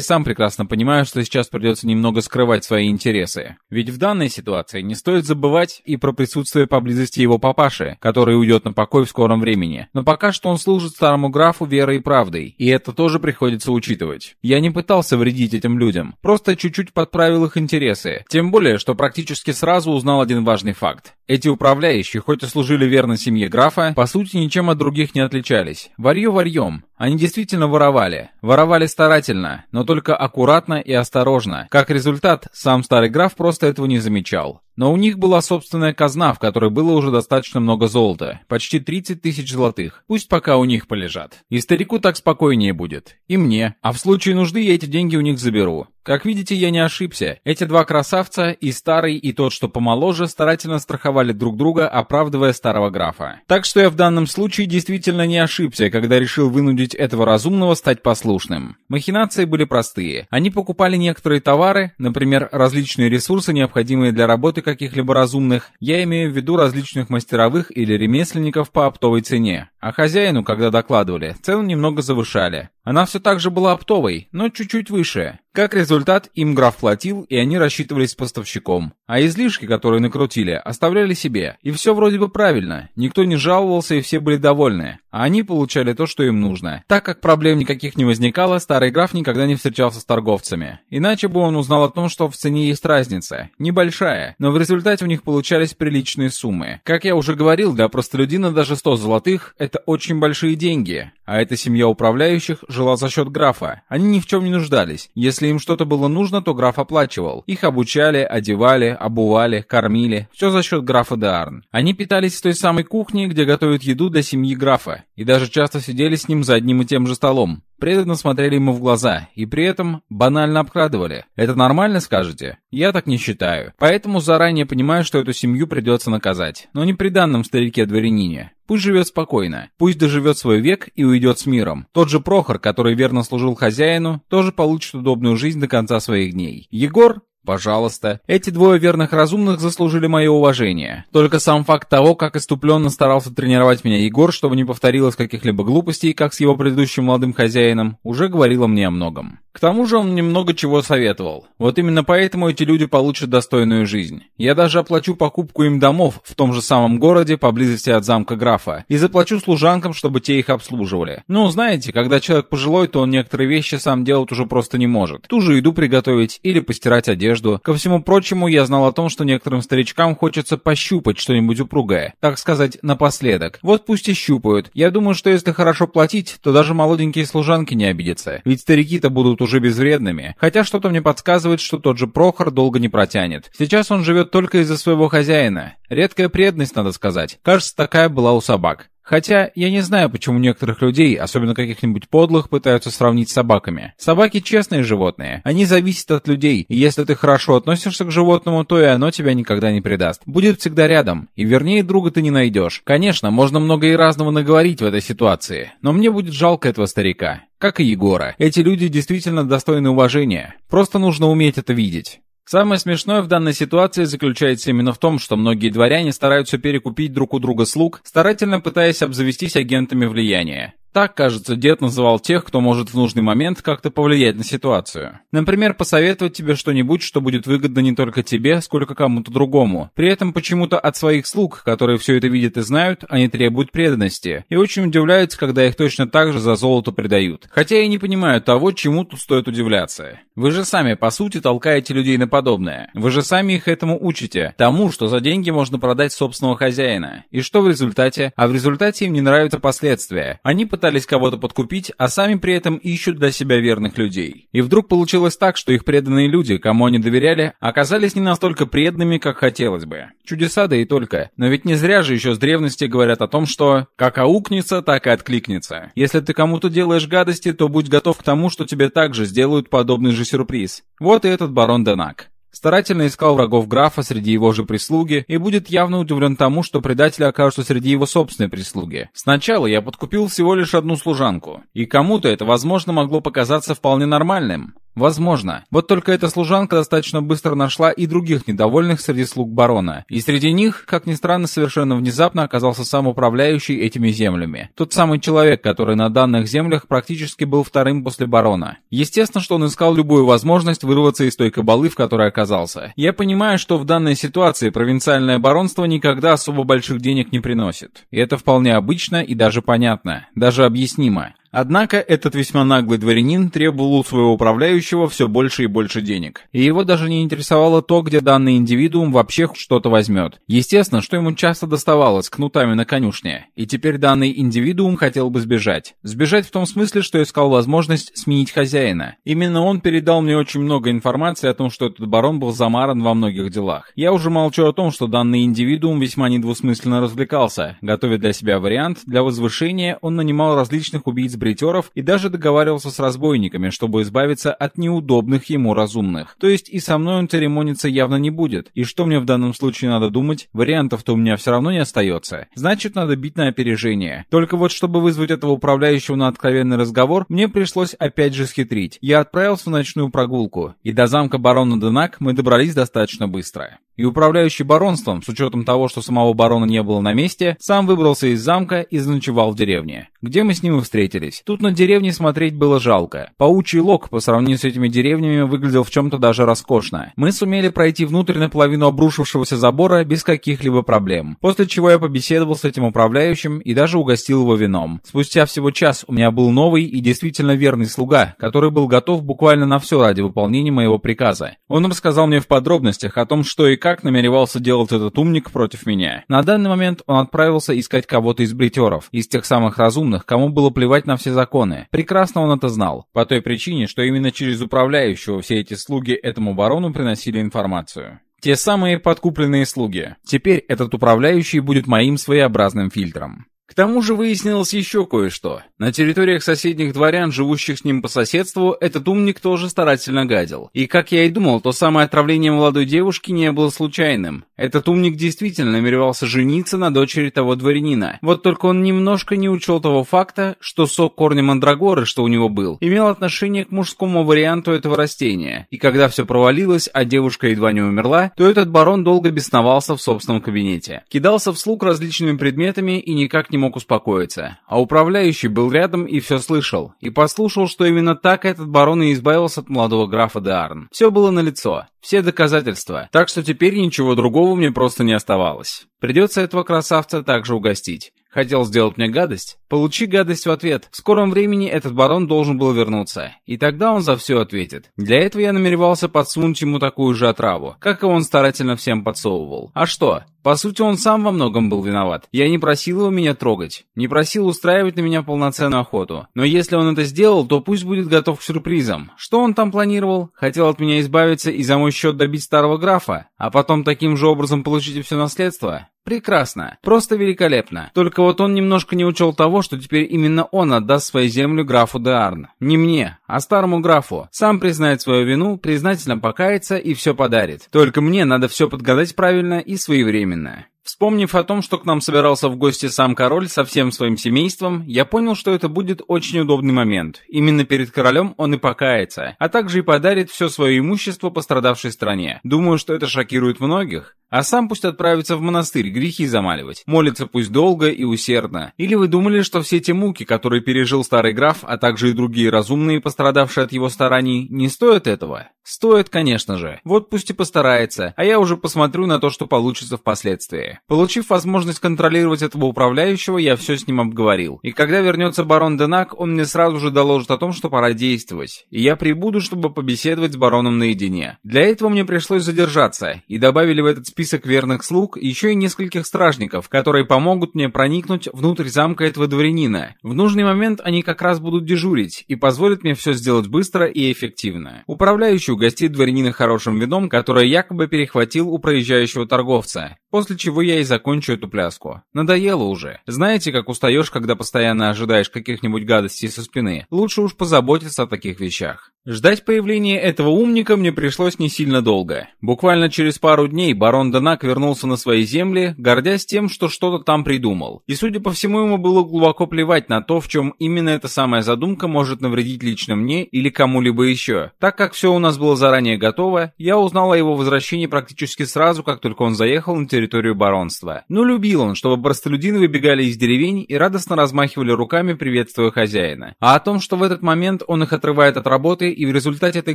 сам прекрасно понимаю, что сейчас придется немного скрывать свои интересы. Ведь в данной ситуации не стоит забывать и про присутствие поблизости его папаши, который уйдет на покой в скором времени. Но пока что он служит старому графу верой и правдой, и это тоже приходится приходится учитывать. Я не пытался вредить этим людям, просто чуть-чуть подправил их интересы. Тем более, что практически сразу узнал один важный факт. Эти управляющие, хоть и служили верно семье графа, по сути ничем от других не отличались. Варьё варьем. Они действительно воровали. Воровали старательно, но только аккуратно и осторожно. Как результат, сам старый граф просто этого не замечал. Но у них была собственная казна, в которой было уже достаточно много золота. Почти 30 тысяч золотых. Пусть пока у них полежат. И старику так спокойнее будет. И мне. А в случае нужды я эти деньги у них заберу. Как видите, я не ошибся. Эти два красавца, и старый, и тот, что помоложе, старательно страховали друг друга, оправдывая старого графа. Так что я в данном случае действительно не ошибся, когда решил вынудить этого разумного стать послушным. Махинации были простые. Они покупали некоторые товары, например, различные ресурсы, необходимые для работы каких-либо разумных. Я имею в виду различных мастеровых или ремесленников по оптовой цене. А хозяину, когда докладывали, цену немного завышали. Она все так же была оптовой, но чуть-чуть выше. Как результат, им граф платил, и они рассчитывались с поставщиком. А излишки, которые накрутили, оставляли себе. И все вроде бы правильно. Никто не жаловался, и все были довольны. А они получали то, что им нужно. Так как проблем никаких не возникало, старый граф никогда не встречался с торговцами. Иначе бы он узнал о том, что в цене есть разница. Небольшая, но в результате у них получались приличные суммы. Как я уже говорил, для простолюдина даже 100 золотых – это очень большие деньги. А эта семья управляющих жила за счет графа. Они ни в чем не нуждались. Если им что-то было нужно, то граф оплачивал. Их обучали, одевали, обували, кормили. Все за счет графа Деарн. Они питались в той самой кухне, где готовят еду для семьи графа. И даже часто сидели с ним за одним и тем же столом. Преданно смотрели ему в глаза и при этом банально обкрадывали. Это нормально, скажете? Я так не считаю. Поэтому заранее понимаю, что эту семью придется наказать. Но не при данном старике-дворянине. Пусть живет спокойно, пусть доживет свой век и уйдет с миром. Тот же Прохор, который верно служил хозяину, тоже получит удобную жизнь до конца своих дней. Егор Пожалуйста. Эти двое верных разумных заслужили мое уважение. Только сам факт того, как иступленно старался тренировать меня Егор, чтобы не повторилось каких-либо глупостей, как с его предыдущим молодым хозяином, уже говорило мне о многом. К тому же он мне много чего советовал. Вот именно поэтому эти люди получат достойную жизнь. Я даже оплачу покупку им домов в том же самом городе, поблизости от замка графа, и заплачу служанкам, чтобы те их обслуживали. Ну, знаете, когда человек пожилой, то он некоторые вещи сам делать уже просто не может. Ту же еду приготовить или постирать одежду. Ко всему прочему, я знал о том, что некоторым старичкам хочется пощупать что-нибудь упругое, так сказать, напоследок. Вот пусть и щупают. Я думаю, что если хорошо платить, то даже молоденькие служанки не обидятся. Ведь старики-то будут уже безвредными. Хотя что-то мне подсказывает, что тот же Прохор долго не протянет. Сейчас он живет только из-за своего хозяина. Редкая преданность, надо сказать. Кажется, такая была у собак. Хотя я не знаю, почему некоторых людей, особенно каких-нибудь подлых, пытаются сравнить с собаками. Собаки честные животные. Они зависят от людей, и если ты хорошо относишься к животному, то и оно тебя никогда не предаст. Будет всегда рядом, и вернее друга ты не найдешь. Конечно, можно много и разного наговорить в этой ситуации, но мне будет жалко этого старика. Как и Егора. Эти люди действительно достойны уважения. Просто нужно уметь это видеть. Самое смешное в данной ситуации заключается именно в том, что многие дворяне стараются перекупить друг у друга слуг, старательно пытаясь обзавестись агентами влияния. Так, кажется, дед называл тех, кто может в нужный момент как-то повлиять на ситуацию. Например, посоветовать тебе что-нибудь, что будет выгодно не только тебе, сколько кому-то другому. При этом почему-то от своих слуг, которые все это видят и знают, они требуют преданности. И очень удивляются, когда их точно так же за золото предают. Хотя я не понимаю того, чему тут стоит удивляться. Вы же сами, по сути, толкаете людей на подобное. Вы же сами их этому учите. Тому, что за деньги можно продать собственного хозяина. И что в результате? А в результате им не нравятся последствия. Они пытались кого-то подкупить, а сами при этом ищут для себя верных людей. И вдруг получилось так, что их преданные люди, кому они доверяли, оказались не настолько преданными, как хотелось бы. Чудеса да и только. Но ведь не зря же еще с древности говорят о том, что как аукнется, так и откликнется. Если ты кому-то делаешь гадости, то будь готов к тому, что тебе также сделают подобный же сюрприз. Вот и этот барон Денак. Старательно искал врагов графа среди его же прислуги и будет явно удивлен тому, что предатели окажутся среди его собственной прислуги. Сначала я подкупил всего лишь одну служанку, и кому-то это, возможно, могло показаться вполне нормальным. Возможно. Вот только эта служанка достаточно быстро нашла и других недовольных среди слуг барона. И среди них, как ни странно, совершенно внезапно оказался сам управляющий этими землями. Тот самый человек, который на данных землях практически был вторым после барона. Естественно, что он искал любую возможность вырваться из той кабалы, в которой оказался. Я понимаю, что в данной ситуации провинциальное баронство никогда особо больших денег не приносит. И это вполне обычно и даже понятно, даже объяснимо. Однако этот весьма наглый дворянин требовал у своего управляющего все больше и больше денег. И его даже не интересовало то, где данный индивидуум вообще что-то возьмет. Естественно, что ему часто доставалось кнутами на конюшне. И теперь данный индивидуум хотел бы сбежать. Сбежать в том смысле, что искал возможность сменить хозяина. Именно он передал мне очень много информации о том, что этот барон был замаран во многих делах. Я уже молчу о том, что данный индивидуум весьма недвусмысленно развлекался. Готовя для себя вариант, для возвышения он нанимал различных убийц бритеров и даже договаривался с разбойниками, чтобы избавиться от неудобных ему разумных. То есть и со мной он церемониться явно не будет. И что мне в данном случае надо думать? Вариантов-то у меня все равно не остается. Значит, надо бить на опережение. Только вот чтобы вызвать этого управляющего на откровенный разговор, мне пришлось опять же схитрить. Я отправился в ночную прогулку, и до замка барона Денак мы добрались достаточно быстро. И управляющий баронством, с учетом того, что самого барона не было на месте, сам выбрался из замка и заночевал в деревне, где мы с ним и встретились. Тут на деревне смотреть было жалко. Паучий лог по сравнению с этими деревнями выглядел в чем-то даже роскошно. Мы сумели пройти внутрь наполовину обрушившегося забора без каких-либо проблем, после чего я побеседовал с этим управляющим и даже угостил его вином. Спустя всего час у меня был новый и действительно верный слуга, который был готов буквально на все ради выполнения моего приказа. Он рассказал мне в подробностях о том, что и как как намеревался делать этот умник против меня. На данный момент он отправился искать кого-то из бритеров, из тех самых разумных, кому было плевать на все законы. Прекрасно он это знал, по той причине, что именно через управляющего все эти слуги этому барону приносили информацию. Те самые подкупленные слуги. Теперь этот управляющий будет моим своеобразным фильтром. Тому же выяснилось еще кое-что. На территориях соседних дворян, живущих с ним по соседству, этот умник тоже старательно гадил. И, как я и думал, то самое отравление молодой девушки не было случайным. Этот умник действительно намеревался жениться на дочери того дворянина. Вот только он немножко не учел того факта, что сок корня мандрагоры, что у него был, имел отношение к мужскому варианту этого растения. И когда все провалилось, а девушка едва не умерла, то этот барон долго бесновался в собственном кабинете. Кидался вслух различными предметами и никак не мог успокоиться. А управляющий был рядом и все слышал. И послушал, что именно так этот барон и избавился от молодого графа де Арн. Все было налицо. Все доказательства. Так что теперь ничего другого мне просто не оставалось. Придется этого красавца также угостить. Хотел сделать мне гадость? Получи гадость в ответ. В скором времени этот барон должен был вернуться. И тогда он за все ответит. Для этого я намеревался подсунуть ему такую же отраву, как и он старательно всем подсовывал. А что? По сути, он сам во многом был виноват. Я не просил его меня трогать, не просил устраивать на меня полноценную охоту. Но если он это сделал, то пусть будет готов к сюрпризам. Что он там планировал? Хотел от меня избавиться и за мой счет добить старого графа, а потом таким же образом получить все наследство? Прекрасно. Просто великолепно. Только вот он немножко не учел того, что теперь именно он отдаст свою землю графу де Арн. Не мне, а старому графу. Сам признает свою вину, признательно покается и все подарит. Только мне надо все подгадать правильно и своевременно одновременно. Вспомнив о том, что к нам собирался в гости сам король со всем своим семейством, я понял, что это будет очень удобный момент. Именно перед королем он и покается, а также и подарит все свое имущество пострадавшей стране. Думаю, что это шокирует многих. А сам пусть отправится в монастырь грехи замаливать. Молится пусть долго и усердно. Или вы думали, что все те муки, которые пережил старый граф, а также и другие разумные, пострадавшие от его стараний, не стоят этого? Стоит, конечно же. Вот пусть и постарается, а я уже посмотрю на то, что получится впоследствии. Получив возможность контролировать этого управляющего, я все с ним обговорил. И когда вернется барон Денак, он мне сразу же доложит о том, что пора действовать. И я прибуду, чтобы побеседовать с бароном наедине. Для этого мне пришлось задержаться, и добавили в этот список верных слуг еще и нескольких стражников, которые помогут мне проникнуть внутрь замка этого дворянина. В нужный момент они как раз будут дежурить и позволят мне все сделать быстро и эффективно. Управляющий угостит дворянина хорошим вином, которое якобы перехватил у проезжающего торговца, после чего я и закончу эту пляску. Надоело уже. Знаете, как устаешь, когда постоянно ожидаешь каких-нибудь гадостей со спины? Лучше уж позаботиться о таких вещах. Ждать появления этого умника мне пришлось не сильно долго. Буквально через пару дней барон Данак вернулся на свои земли, гордясь тем, что что-то там придумал. И судя по всему, ему было глубоко плевать на то, в чем именно эта самая задумка может навредить лично мне или кому-либо еще. Так как все у нас было заранее готово, я узнал о его возвращении практически сразу, как только он заехал на территорию баронства. Но любил он, чтобы простолюдины выбегали из деревень и радостно размахивали руками, приветствуя хозяина. А о том, что в этот момент он их отрывает от работы и в результате этой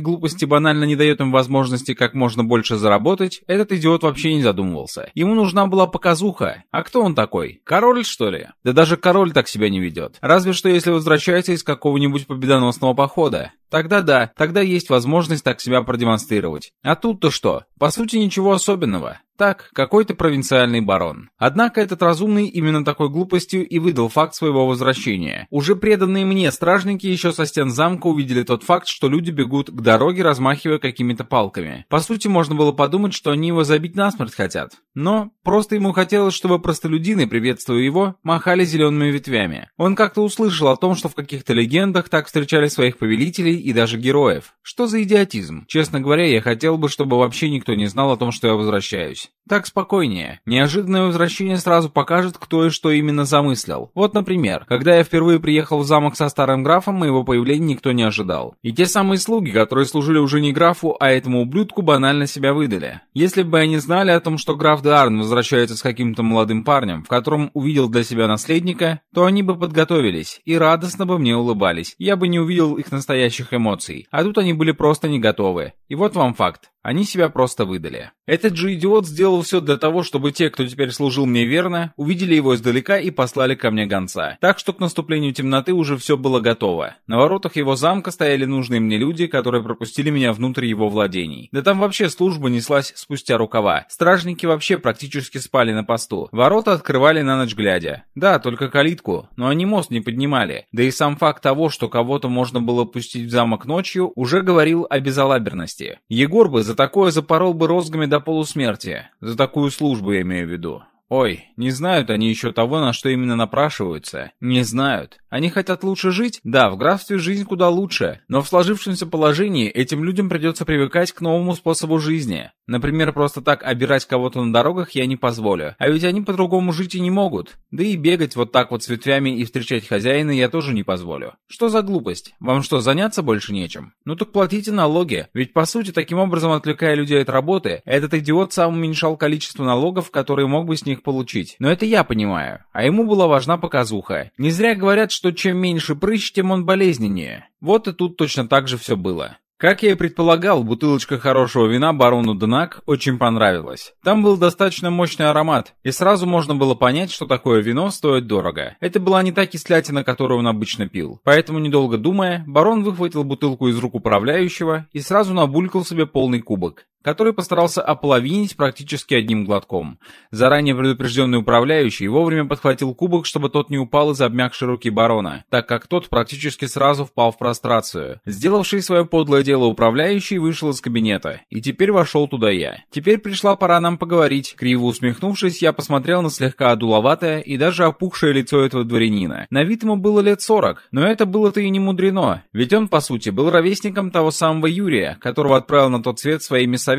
глупости банально не дает им возможности как можно больше заработать, этот идиот вообще не задумывался. Ему нужна была показуха. А кто он такой? Король, что ли? Да даже король так себя не ведет. Разве что если возвращается из какого-нибудь победоносного похода. Тогда да, тогда есть возможность так себя продемонстрировать. А тут-то что? По сути, ничего особенного. Так, какой-то провинциальный барон. Однако этот разумный именно такой глупостью и выдал факт своего возвращения. Уже преданные мне стражники еще со стен замка увидели тот факт, что люди бегут к дороге, размахивая какими-то палками. По сути, можно было подумать, что они его забить насмерть хотят. Но просто ему хотелось, чтобы простолюдины, приветствуя его, махали зелеными ветвями. Он как-то услышал о том, что в каких-то легендах так встречали своих повелителей и даже героев. Что за идиотизм? Честно говоря, я хотел бы, чтобы вообще никто не знал о том, что я возвращаюсь. Так спокойнее. Неожиданное возвращение сразу покажет, кто и что именно замыслил. Вот, например, когда я впервые приехал в замок со старым графом, моего появления никто не ожидал. И те самые слуги, которые служили уже не графу, а этому ублюдку, банально себя выдали. Если бы они знали о том, что граф де Арн возвращается с каким-то молодым парнем, в котором увидел для себя наследника, то они бы подготовились и радостно бы мне улыбались. Я бы не увидел их настоящих эмоций. А тут они были просто не готовы. И вот вам факт. Они себя просто выдали. Этот же идиот сделал все для того, чтобы те, кто теперь служил мне верно, увидели его издалека и послали ко мне гонца. Так что к наступлению темноты уже все было готово. На воротах его замка стояли нужные мне люди, которые пропустили меня внутрь его владений. Да там вообще служба неслась спустя рукава. Стражники вообще практически спали на посту. Ворота открывали на ночь глядя. Да, только калитку, но они мост не поднимали. Да и сам факт того, что кого-то можно было пустить в замок ночью, уже говорил о безалаберности. Егор бы за за такое запорол бы розгами до полусмерти. За такую службу я имею в виду. Ой, не знают они еще того, на что именно напрашиваются. Не знают. Они хотят лучше жить? Да, в графстве жизнь куда лучше. Но в сложившемся положении этим людям придется привыкать к новому способу жизни. Например, просто так обирать кого-то на дорогах я не позволю. А ведь они по-другому жить и не могут. Да и бегать вот так вот с ветвями и встречать хозяина я тоже не позволю. Что за глупость? Вам что, заняться больше нечем? Ну так платите налоги. Ведь по сути, таким образом отвлекая людей от работы, этот идиот сам уменьшал количество налогов, которые мог бы с них получить. Но это я понимаю. А ему была важна показуха. Не зря говорят, что чем меньше прыщ, тем он болезненнее. Вот и тут точно так же все было. Как я и предполагал, бутылочка хорошего вина барону Денак очень понравилась. Там был достаточно мощный аромат, и сразу можно было понять, что такое вино стоит дорого. Это была не та кислятина, которую он обычно пил. Поэтому, недолго думая, барон выхватил бутылку из рук управляющего и сразу набулькал себе полный кубок. Который постарался ополовинить практически одним глотком. Заранее предупрежденный управляющий вовремя подхватил кубок, чтобы тот не упал из обмякшей руки барона, так как тот практически сразу впал в прострацию. Сделавший свое подлое дело управляющий вышел из кабинета, и теперь вошел туда я. Теперь пришла пора нам поговорить. Криво усмехнувшись, я посмотрел на слегка одуловатое и даже опухшее лицо этого дворянина. На вид ему было лет сорок, но это было-то и не мудрено, ведь он, по сути, был ровесником того самого Юрия, которого отправил на тот свет своими советами,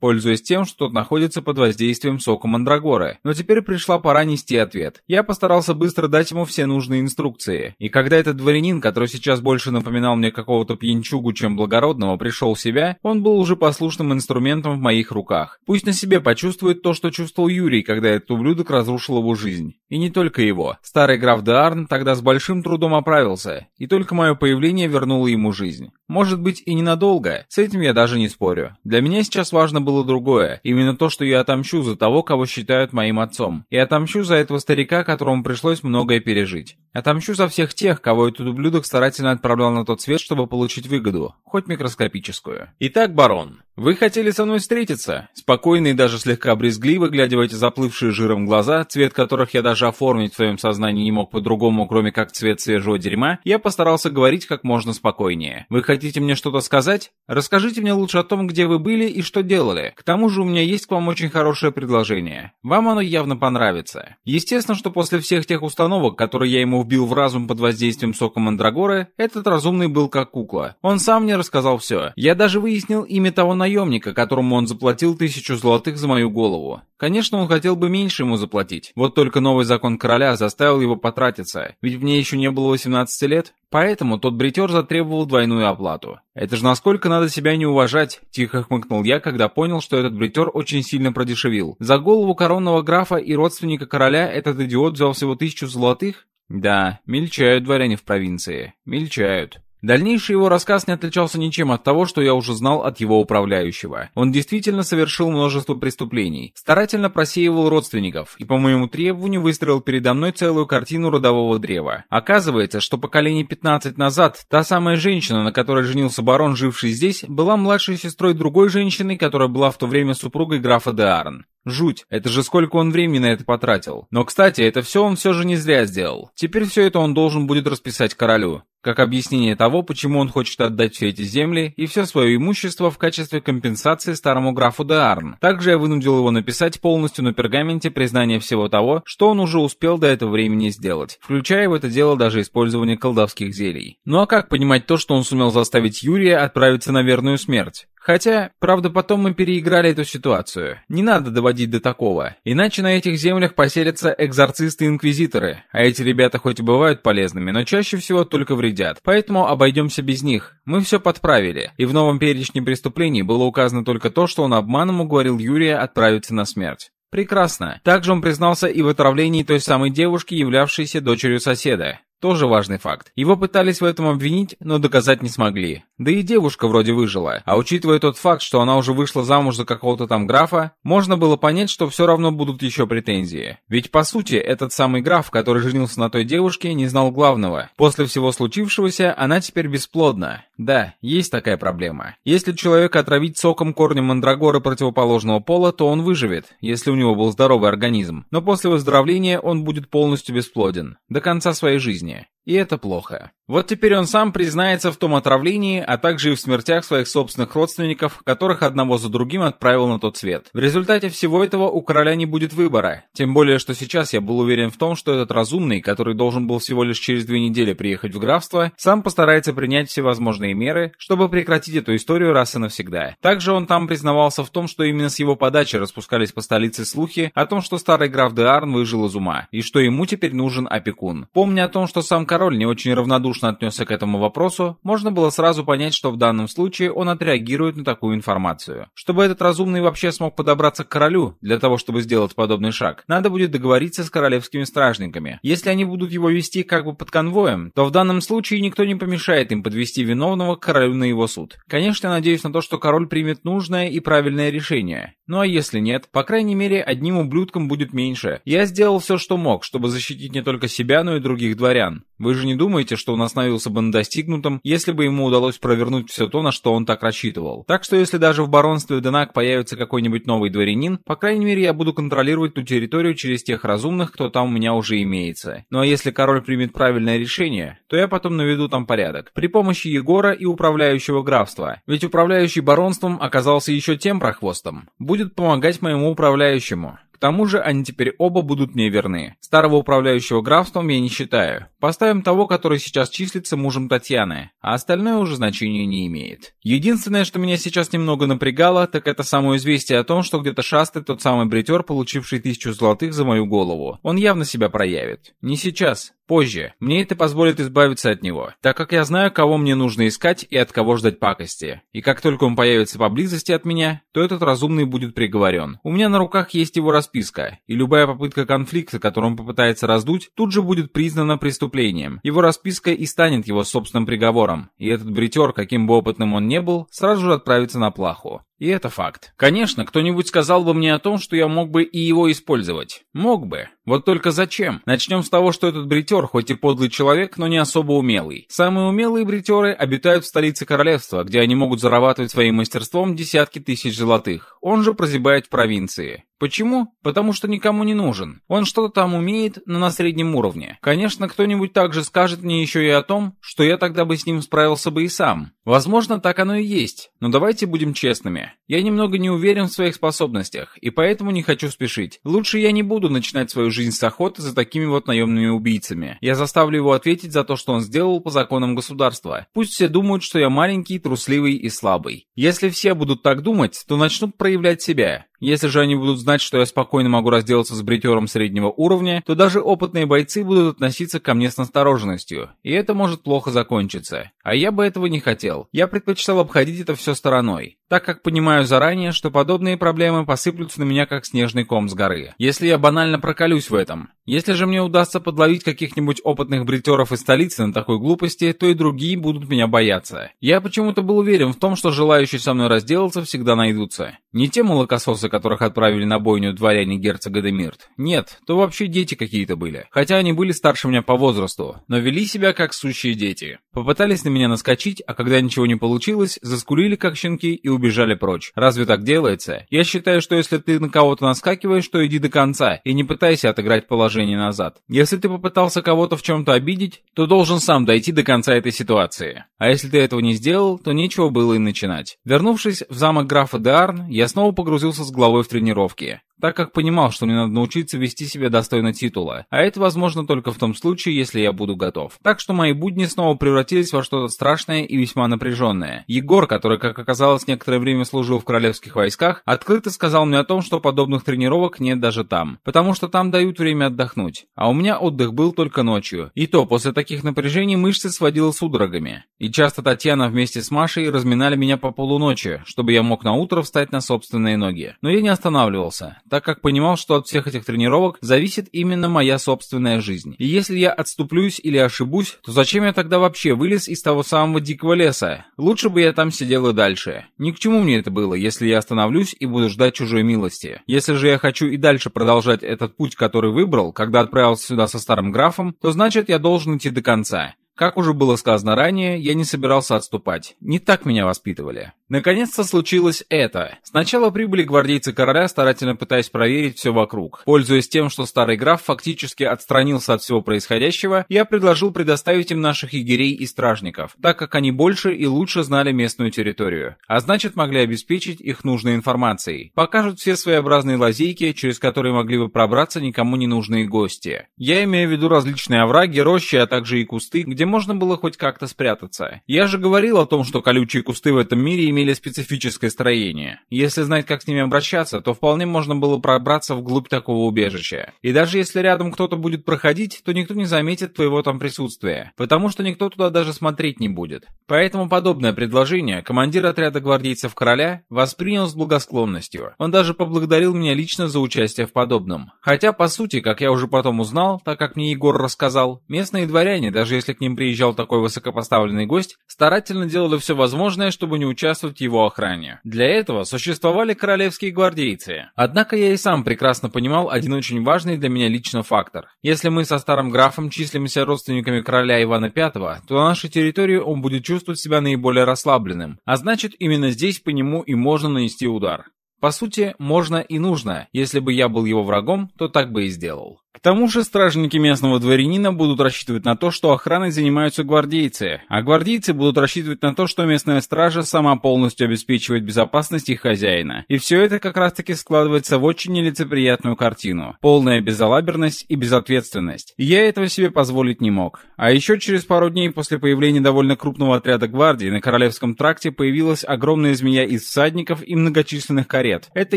пользуясь тем, что тот находится под воздействием сока Мандрагоры. Но теперь пришла пора нести ответ. Я постарался быстро дать ему все нужные инструкции, и когда этот дворянин, который сейчас больше напоминал мне какого-то пьянчугу, чем благородного, пришел в себя, он был уже послушным инструментом в моих руках. Пусть на себе почувствует то, что чувствовал Юрий, когда этот ублюдок разрушил его жизнь. И не только его. Старый граф Деарн тогда с большим трудом оправился, и только мое появление вернуло ему жизнь. Может быть и ненадолго, с этим я даже не спорю. Для меня сейчас важно было другое, именно то, что я отомщу за того, кого считают моим отцом. И отомщу за этого старика, которому пришлось многое пережить. Отомщу за всех тех, кого этот ублюдок старательно отправлял на тот свет, чтобы получить выгоду, хоть микроскопическую. Итак, барон, вы хотели со мной встретиться? Спокойно и даже слегка брезгливо, глядя в эти заплывшие жиром глаза, цвет которых я даже оформить в своем сознании не мог по-другому, кроме как цвет свежего дерьма, я постарался говорить как можно спокойнее. Вы хотите мне что-то сказать? Расскажите мне лучше о том, где вы были и что делали. К тому же у меня есть к вам очень хорошее предложение. Вам оно явно понравится. Естественно, что после всех тех установок, которые я ему вбил в разум под воздействием сока Мандрагоры, этот разумный был как кукла. Он сам мне рассказал все. Я даже выяснил имя того наемника, которому он заплатил тысячу золотых за мою голову. Конечно, он хотел бы меньше ему заплатить. Вот только новый закон короля заставил его потратиться, ведь мне еще не было 18 лет. Поэтому тот бритер затребовал двойную оплату. «Это же насколько надо себя не уважать!» – тихо хмыкнул я, когда понял, что этот бритер очень сильно продешевил. За голову коронного графа и родственника короля этот идиот взял всего тысячу золотых? Да, мельчают дворяне в провинции. Мельчают. Дальнейший его рассказ не отличался ничем от того, что я уже знал от его управляющего. Он действительно совершил множество преступлений, старательно просеивал родственников и по моему требованию выстроил передо мной целую картину родового древа. Оказывается, что поколение 15 назад та самая женщина, на которой женился барон, живший здесь, была младшей сестрой другой женщины, которая была в то время супругой графа де Арн. Жуть, это же сколько он времени на это потратил. Но, кстати, это все он все же не зря сделал. Теперь все это он должен будет расписать королю как объяснение того, почему он хочет отдать все эти земли и все свое имущество в качестве компенсации старому графу де Арн. Также я вынудил его написать полностью на пергаменте признание всего того, что он уже успел до этого времени сделать, включая в это дело даже использование колдовских зелий. Ну а как понимать то, что он сумел заставить Юрия отправиться на верную смерть? Хотя, правда, потом мы переиграли эту ситуацию. Не надо доводить до такого. Иначе на этих землях поселятся экзорцисты-инквизиторы. А эти ребята хоть и бывают полезными, но чаще всего только вредят. Поэтому обойдемся без них. Мы все подправили. И в новом перечне преступлений было указано только то, что он обманом уговорил Юрия отправиться на смерть. Прекрасно. Также он признался и в отравлении той самой девушки, являвшейся дочерью соседа. Тоже важный факт. Его пытались в этом обвинить, но доказать не смогли. Да и девушка вроде выжила. А учитывая тот факт, что она уже вышла замуж за какого-то там графа, можно было понять, что все равно будут еще претензии. Ведь по сути, этот самый граф, который женился на той девушке, не знал главного. После всего случившегося, она теперь бесплодна. Да, есть такая проблема. Если человека отравить соком корнем мандрагоры противоположного пола, то он выживет, если у него был здоровый организм. Но после выздоровления он будет полностью бесплоден. До конца своей жизни жизни. И это плохо. Вот теперь он сам признается в том отравлении, а также и в смертях своих собственных родственников, которых одного за другим отправил на тот свет. В результате всего этого у короля не будет выбора. Тем более, что сейчас я был уверен в том, что этот разумный, который должен был всего лишь через две недели приехать в графство, сам постарается принять всевозможные меры, чтобы прекратить эту историю раз и навсегда. Также он там признавался в том, что именно с его подачи распускались по столице слухи о том, что старый граф де Арн выжил из ума, и что ему теперь нужен опекун. Помня о том, что сам король не очень равнодушно отнесся к этому вопросу, можно было сразу понять, что в данном случае он отреагирует на такую информацию. Чтобы этот разумный вообще смог подобраться к королю, для того, чтобы сделать подобный шаг, надо будет договориться с королевскими стражниками. Если они будут его вести как бы под конвоем, то в данном случае никто не помешает им подвести виновного к королю на его суд. Конечно, я надеюсь на то, что король примет нужное и правильное решение. Ну а если нет, по крайней мере, одним ублюдком будет меньше. Я сделал все, что мог, чтобы защитить не только себя, но и других дворян. Татьян. Вы же не думаете, что он остановился бы на достигнутом, если бы ему удалось провернуть все то, на что он так рассчитывал? Так что если даже в баронстве Денак появится какой-нибудь новый дворянин, по крайней мере я буду контролировать ту территорию через тех разумных, кто там у меня уже имеется. Ну а если король примет правильное решение, то я потом наведу там порядок. При помощи Егора и управляющего графства. Ведь управляющий баронством оказался еще тем прохвостом. Будет помогать моему управляющему. Тому же они теперь оба будут мне верны. Старого управляющего графством я не считаю. Поставим того, который сейчас числится мужем Татьяны, а остальное уже значения не имеет. Единственное, что меня сейчас немного напрягало, так это само известие о том, что где-то шастает тот самый бритер, получивший тысячу золотых за мою голову. Он явно себя проявит. Не сейчас, Позже. Мне это позволит избавиться от него, так как я знаю, кого мне нужно искать и от кого ждать пакости. И как только он появится поблизости от меня, то этот разумный будет приговорен. У меня на руках есть его расписка, и любая попытка конфликта, которую он попытается раздуть, тут же будет признана преступлением. Его расписка и станет его собственным приговором, и этот бритер, каким бы опытным он не был, сразу же отправится на плаху. И это факт. Конечно, кто-нибудь сказал бы мне о том, что я мог бы и его использовать. Мог бы. Вот только зачем? Начнем с того, что этот бритер, хоть и подлый человек, но не особо умелый. Самые умелые бритеры обитают в столице королевства, где они могут зарабатывать своим мастерством десятки тысяч золотых. Он же прозябает в провинции. Почему? Потому что никому не нужен. Он что-то там умеет, но на среднем уровне. Конечно, кто-нибудь также скажет мне еще и о том, что я тогда бы с ним справился бы и сам. Возможно, так оно и есть. Но давайте будем честными. Я немного не уверен в своих способностях, и поэтому не хочу спешить. Лучше я не буду начинать свою жизнь с охоты за такими вот наемными убийцами. Я заставлю его ответить за то, что он сделал по законам государства. Пусть все думают, что я маленький, трусливый и слабый. Если все будут так думать, то начнут проявлять себя. Если же они будут знать, что я спокойно могу разделаться с бритером среднего уровня, то даже опытные бойцы будут относиться ко мне с настороженностью, и это может плохо закончиться. А я бы этого не хотел. Я предпочитал обходить это все стороной, так как понимаю заранее, что подобные проблемы посыплются на меня как снежный ком с горы. Если я банально проколюсь в этом. Если же мне удастся подловить каких-нибудь опытных бритеров из столицы на такой глупости, то и другие будут меня бояться. Я почему-то был уверен в том, что желающие со мной разделаться всегда найдутся. Не те молокососы, которых отправили на бойню дворяне герцога Демирт. Нет, то вообще дети какие-то были. Хотя они были старше меня по возрасту, но вели себя как сущие дети. Попытались на меня наскочить, а когда ничего не получилось, заскулили как щенки и убежали прочь. Разве так делается? Я считаю, что если ты на кого-то наскакиваешь, то иди до конца и не пытайся отыграть положение назад. Если ты попытался кого-то в чем-то обидеть, то должен сам дойти до конца этой ситуации. А если ты этого не сделал, то нечего было и начинать. Вернувшись в замок графа Деарн, я снова погрузился с головой в тренировки так как понимал, что мне надо научиться вести себя достойно титула, а это возможно только в том случае, если я буду готов. Так что мои будни снова превратились во что-то страшное и весьма напряженное. Егор, который, как оказалось, некоторое время служил в королевских войсках, открыто сказал мне о том, что подобных тренировок нет даже там, потому что там дают время отдохнуть, а у меня отдых был только ночью, и то после таких напряжений мышцы сводило судорогами. И часто Татьяна вместе с Машей разминали меня по полуночи, чтобы я мог на утро встать на собственные ноги. Но я не останавливался так как понимал, что от всех этих тренировок зависит именно моя собственная жизнь. И если я отступлюсь или ошибусь, то зачем я тогда вообще вылез из того самого дикого леса? Лучше бы я там сидел и дальше. Ни к чему мне это было, если я остановлюсь и буду ждать чужой милости. Если же я хочу и дальше продолжать этот путь, который выбрал, когда отправился сюда со старым графом, то значит я должен идти до конца. Как уже было сказано ранее, я не собирался отступать. Не так меня воспитывали. Наконец-то случилось это. Сначала прибыли гвардейцы короля, старательно пытаясь проверить все вокруг. Пользуясь тем, что старый граф фактически отстранился от всего происходящего, я предложил предоставить им наших егерей и стражников, так как они больше и лучше знали местную территорию, а значит могли обеспечить их нужной информацией. Покажут все своеобразные лазейки, через которые могли бы пробраться никому не нужные гости. Я имею в виду различные овраги, рощи, а также и кусты, где можно было хоть как-то спрятаться. Я же говорил о том, что колючие кусты в этом мире имели специфическое строение. Если знать, как с ними обращаться, то вполне можно было пробраться вглубь такого убежища. И даже если рядом кто-то будет проходить, то никто не заметит твоего там присутствия, потому что никто туда даже смотреть не будет. Поэтому подобное предложение командир отряда гвардейцев короля воспринял с благосклонностью. Он даже поблагодарил меня лично за участие в подобном. Хотя, по сути, как я уже потом узнал, так как мне Егор рассказал, местные дворяне, даже если к ним приезжал такой высокопоставленный гость, старательно делали все возможное, чтобы не участвовать в его охране. Для этого существовали королевские гвардейцы. Однако я и сам прекрасно понимал один очень важный для меня лично фактор. Если мы со старым графом числимся родственниками короля Ивана V, то на нашей территории он будет чувствовать себя наиболее расслабленным, а значит именно здесь по нему и можно нанести удар. По сути, можно и нужно. Если бы я был его врагом, то так бы и сделал. К тому же стражники местного дворянина будут рассчитывать на то, что охраной занимаются гвардейцы, а гвардейцы будут рассчитывать на то, что местная стража сама полностью обеспечивает безопасность их хозяина. И все это как раз таки складывается в очень нелицеприятную картину. Полная безалаберность и безответственность. Я этого себе позволить не мог. А еще через пару дней после появления довольно крупного отряда гвардии на Королевском тракте появилась огромная змея из всадников и многочисленных карет. Это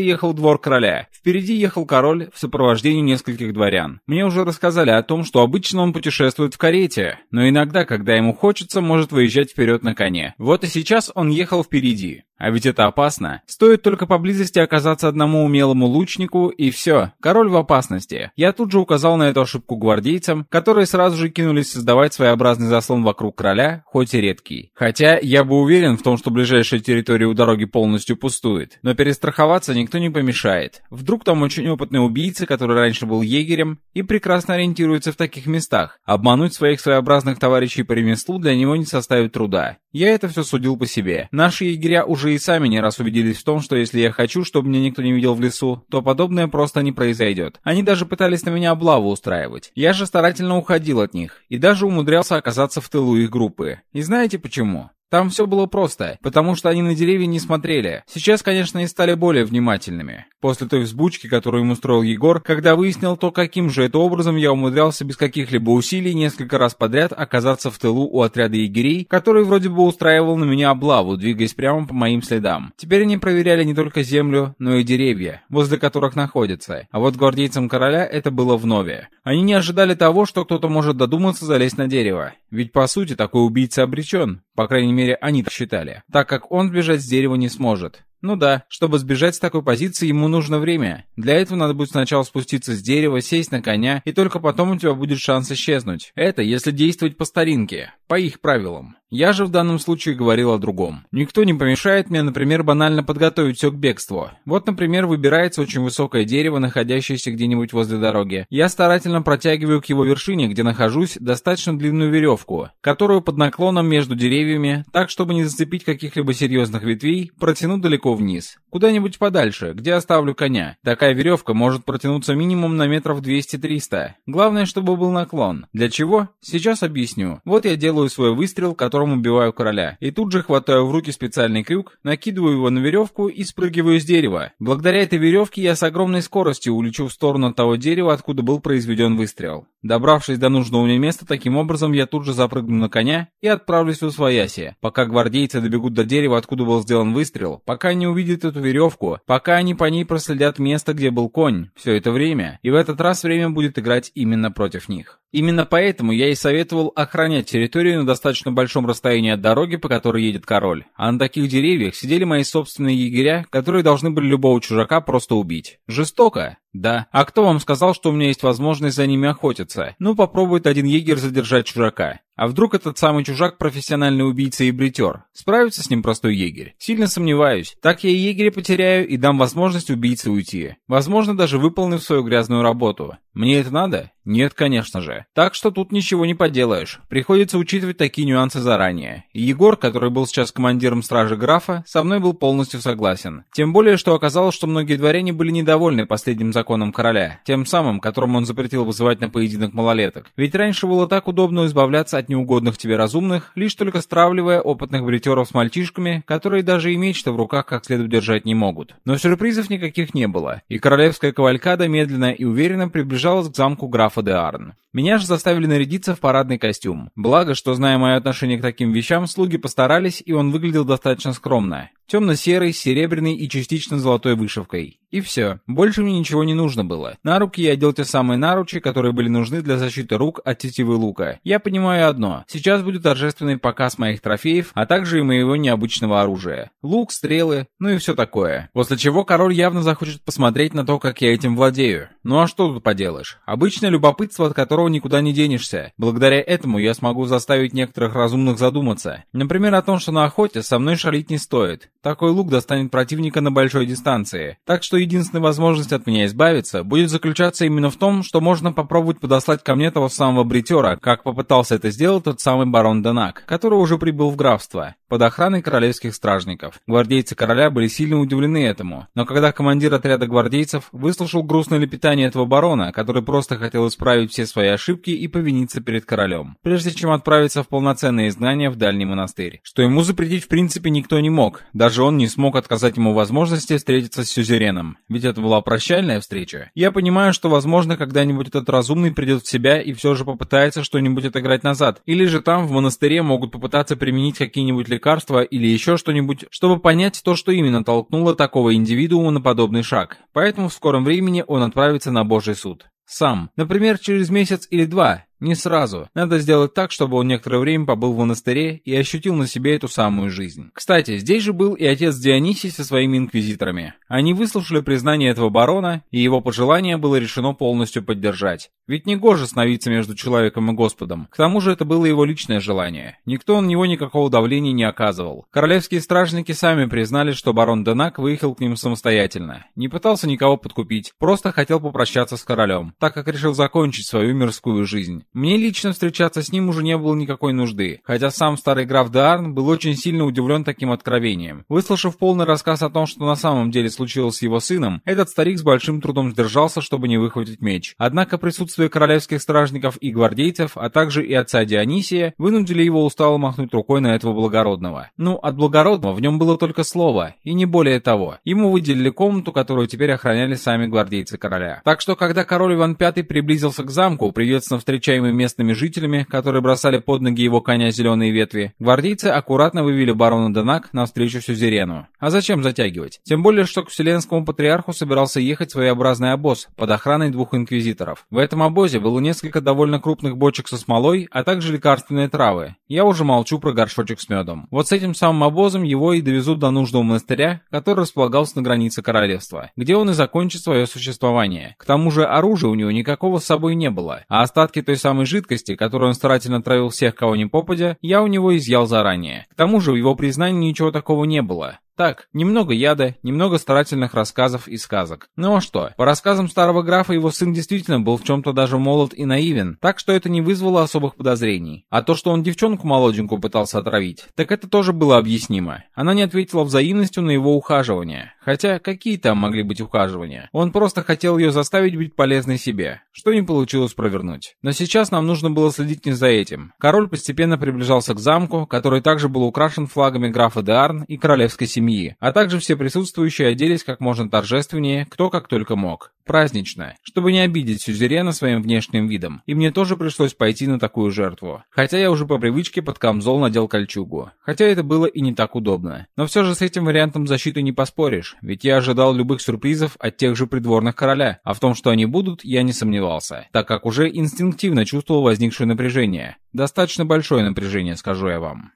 ехал двор короля. Впереди ехал король в сопровождении нескольких дворян дворян. Мне уже рассказали о том, что обычно он путешествует в карете, но иногда, когда ему хочется, может выезжать вперед на коне. Вот и сейчас он ехал впереди. А ведь это опасно. Стоит только поблизости оказаться одному умелому лучнику, и все, король в опасности. Я тут же указал на эту ошибку гвардейцам, которые сразу же кинулись создавать своеобразный заслон вокруг короля, хоть и редкий. Хотя я бы уверен в том, что ближайшая территория у дороги полностью пустует. Но перестраховаться никто не помешает. Вдруг там очень опытный убийца, который раньше был егерем и прекрасно ориентируется в таких местах. Обмануть своих своеобразных товарищей по ремеслу для него не составит труда. Я это все судил по себе. Наши егеря уже и сами не раз убедились в том, что если я хочу, чтобы меня никто не видел в лесу, то подобное просто не произойдет. Они даже пытались на меня облаву устраивать. Я же старательно уходил от них и даже умудрялся оказаться в тылу их группы. И знаете почему? Там все было просто, потому что они на деревья не смотрели. Сейчас, конечно, и стали более внимательными. После той взбучки, которую им устроил Егор, когда выяснил то, каким же это образом я умудрялся без каких-либо усилий несколько раз подряд оказаться в тылу у отряда егерей, который вроде бы устраивал на меня облаву, двигаясь прямо по моим следам. Теперь они проверяли не только землю, но и деревья, возле которых находятся. А вот гвардейцам короля это было вновь. Они не ожидали того, что кто-то может додуматься залезть на дерево. Ведь по сути такой убийца обречен. По крайней мере, они так считали. Так как он сбежать с дерева не сможет. Ну да, чтобы сбежать с такой позиции, ему нужно время. Для этого надо будет сначала спуститься с дерева, сесть на коня, и только потом у тебя будет шанс исчезнуть. Это если действовать по старинке, по их правилам. Я же в данном случае говорил о другом. Никто не помешает мне, например, банально подготовить все к бегству. Вот, например, выбирается очень высокое дерево, находящееся где-нибудь возле дороги. Я старательно протягиваю к его вершине, где нахожусь, достаточно длинную веревку, которую под наклоном между деревьями, так чтобы не зацепить каких-либо серьезных ветвей, протяну далеко вниз. Куда-нибудь подальше, где оставлю коня. Такая веревка может протянуться минимум на метров 200-300. Главное, чтобы был наклон. Для чего? Сейчас объясню. Вот я делаю свой выстрел, которым убиваю короля. И тут же хватаю в руки специальный крюк, накидываю его на веревку и спрыгиваю с дерева. Благодаря этой веревке я с огромной скоростью улечу в сторону того дерева, откуда был произведен выстрел. Добравшись до нужного мне места, таким образом я тут же запрыгну на коня и отправлюсь в Освояси. Пока гвардейцы добегут до дерева, откуда был сделан выстрел, пока они увидят эту веревку, пока они по ней проследят место, где был конь, все это время, и в этот раз время будет играть именно против них. Именно поэтому я и советовал охранять территорию на достаточно большом расстоянии от дороги, по которой едет король. А на таких деревьях сидели мои собственные егеря, которые должны были любого чужака просто убить. Жестоко, да. А кто вам сказал, что у меня есть возможность за ними охотиться? Ну, попробует один егерь задержать чужака. А вдруг этот самый чужак профессиональный убийца и бритер? Справится с ним простой егерь? Сильно сомневаюсь. Так я и егеря потеряю и дам возможность убийце уйти. Возможно, даже выполнив свою грязную работу. Мне это надо? Нет, конечно же. Так что тут ничего не поделаешь. Приходится учитывать такие нюансы заранее. И Егор, который был сейчас командиром стражи графа, со мной был полностью согласен. Тем более, что оказалось, что многие дворяне были недовольны последним законом короля, тем самым, которым он запретил вызывать на поединок малолеток. Ведь раньше было так удобно избавляться от неугодных тебе разумных, лишь только стравливая опытных бритеров с мальчишками, которые даже и меч-то в руках как следует держать не могут. Но сюрпризов никаких не было, и королевская кавалькада медленно и уверенно приближалась к замку графа де Арн. Меня же заставили нарядиться в парадный костюм. Благо, что, зная мое отношение к таким вещам, слуги постарались, и он выглядел достаточно скромно. Темно-серый, серебряный и частично золотой вышивкой. И все. Больше мне ничего не нужно было. На руки я одел те самые наручи, которые были нужны для защиты рук от тетивы лука. Я понимаю одно. Сейчас будет торжественный показ моих трофеев, а также и моего необычного оружия. Лук, стрелы, ну и все такое. После чего король явно захочет посмотреть на то, как я этим владею. Ну а что тут поделаешь? Обычное любопытство, от которого никуда не денешься. Благодаря этому я смогу заставить некоторых разумных задуматься. Например, о том, что на охоте со мной шалить не стоит. Такой лук достанет противника на большой дистанции. Так что единственная возможность от меня избавиться будет заключаться именно в том, что можно попробовать подослать ко мне того самого бритера, как попытался это сделать тот самый барон Денак, который уже прибыл в графство, под охраной королевских стражников. Гвардейцы короля были сильно удивлены этому, но когда командир отряда гвардейцев выслушал грустное лепетание этого барона, который просто хотел исправить все свои ошибки и повиниться перед королем, прежде чем отправиться в полноценное изгнание в дальний монастырь, что ему запретить в принципе никто не мог, даже он не смог отказать ему возможности встретиться с сюзереном ведь это была прощальная встреча. Я понимаю, что, возможно, когда-нибудь этот разумный придет в себя и все же попытается что-нибудь отыграть назад. Или же там, в монастыре, могут попытаться применить какие-нибудь лекарства или еще что-нибудь, чтобы понять то, что именно толкнуло такого индивидуума на подобный шаг. Поэтому в скором времени он отправится на Божий суд. Сам. Например, через месяц или два. Не сразу. Надо сделать так, чтобы он некоторое время побыл в монастыре и ощутил на себе эту самую жизнь. Кстати, здесь же был и отец Дионисий со своими инквизиторами. Они выслушали признание этого барона, и его пожелание было решено полностью поддержать. Ведь не гоже становиться между человеком и Господом. К тому же это было его личное желание. Никто на него никакого давления не оказывал. Королевские стражники сами признали, что барон Денак выехал к ним самостоятельно. Не пытался никого подкупить, просто хотел попрощаться с королем, так как решил закончить свою мирскую жизнь. Мне лично встречаться с ним уже не было никакой нужды, хотя сам старый граф Деарн был очень сильно удивлен таким откровением. Выслушав полный рассказ о том, что на самом деле случилось с его сыном, этот старик с большим трудом сдержался, чтобы не выхватить меч. Однако присутствие королевских стражников и гвардейцев, а также и отца Дионисия, вынудили его устало махнуть рукой на этого благородного. Ну, от благородного в нем было только слово, и не более того. Ему выделили комнату, которую теперь охраняли сами гвардейцы короля. Так что, когда король Иван V приблизился к замку, приветственно встречаемый местными жителями, которые бросали под ноги его коня зеленые ветви, гвардейцы аккуратно вывели барона Денак навстречу сюзерену. А зачем затягивать? Тем более, что к Вселенскому патриарху собирался ехать своеобразный обоз под охраной двух инквизиторов. В этом обозе было несколько довольно крупных бочек со смолой, а также лекарственные травы. Я уже молчу про горшочек с медом. Вот с этим самым обозом его и довезут до нужного монастыря, который располагался на границе королевства, где он и закончит свое существование. К тому же оружия у него никакого с собой не было, а остатки той самой жидкости, которой он старательно травил всех, кого не попадя, я у него изъял заранее. К тому же в его признании ничего такого не было. Так, немного яда, немного старательных рассказов и сказок. Ну а что? По рассказам старого графа, его сын действительно был в чем-то даже молод и наивен, так что это не вызвало особых подозрений. А то, что он девчонку молоденькую пытался отравить, так это тоже было объяснимо. Она не ответила взаимностью на его ухаживание. Хотя, какие там могли быть ухаживания? Он просто хотел ее заставить быть полезной себе, что не получилось провернуть. Но сейчас нам нужно было следить не за этим. Король постепенно приближался к замку, который также был украшен флагами графа Деарн и королевской семьи семьи, а также все присутствующие оделись как можно торжественнее, кто как только мог. Празднично, чтобы не обидеть сюзерена своим внешним видом, и мне тоже пришлось пойти на такую жертву. Хотя я уже по привычке под камзол надел кольчугу. Хотя это было и не так удобно. Но все же с этим вариантом защиты не поспоришь, ведь я ожидал любых сюрпризов от тех же придворных короля, а в том, что они будут, я не сомневался, так как уже инстинктивно чувствовал возникшее напряжение. Достаточно большое напряжение, скажу я вам.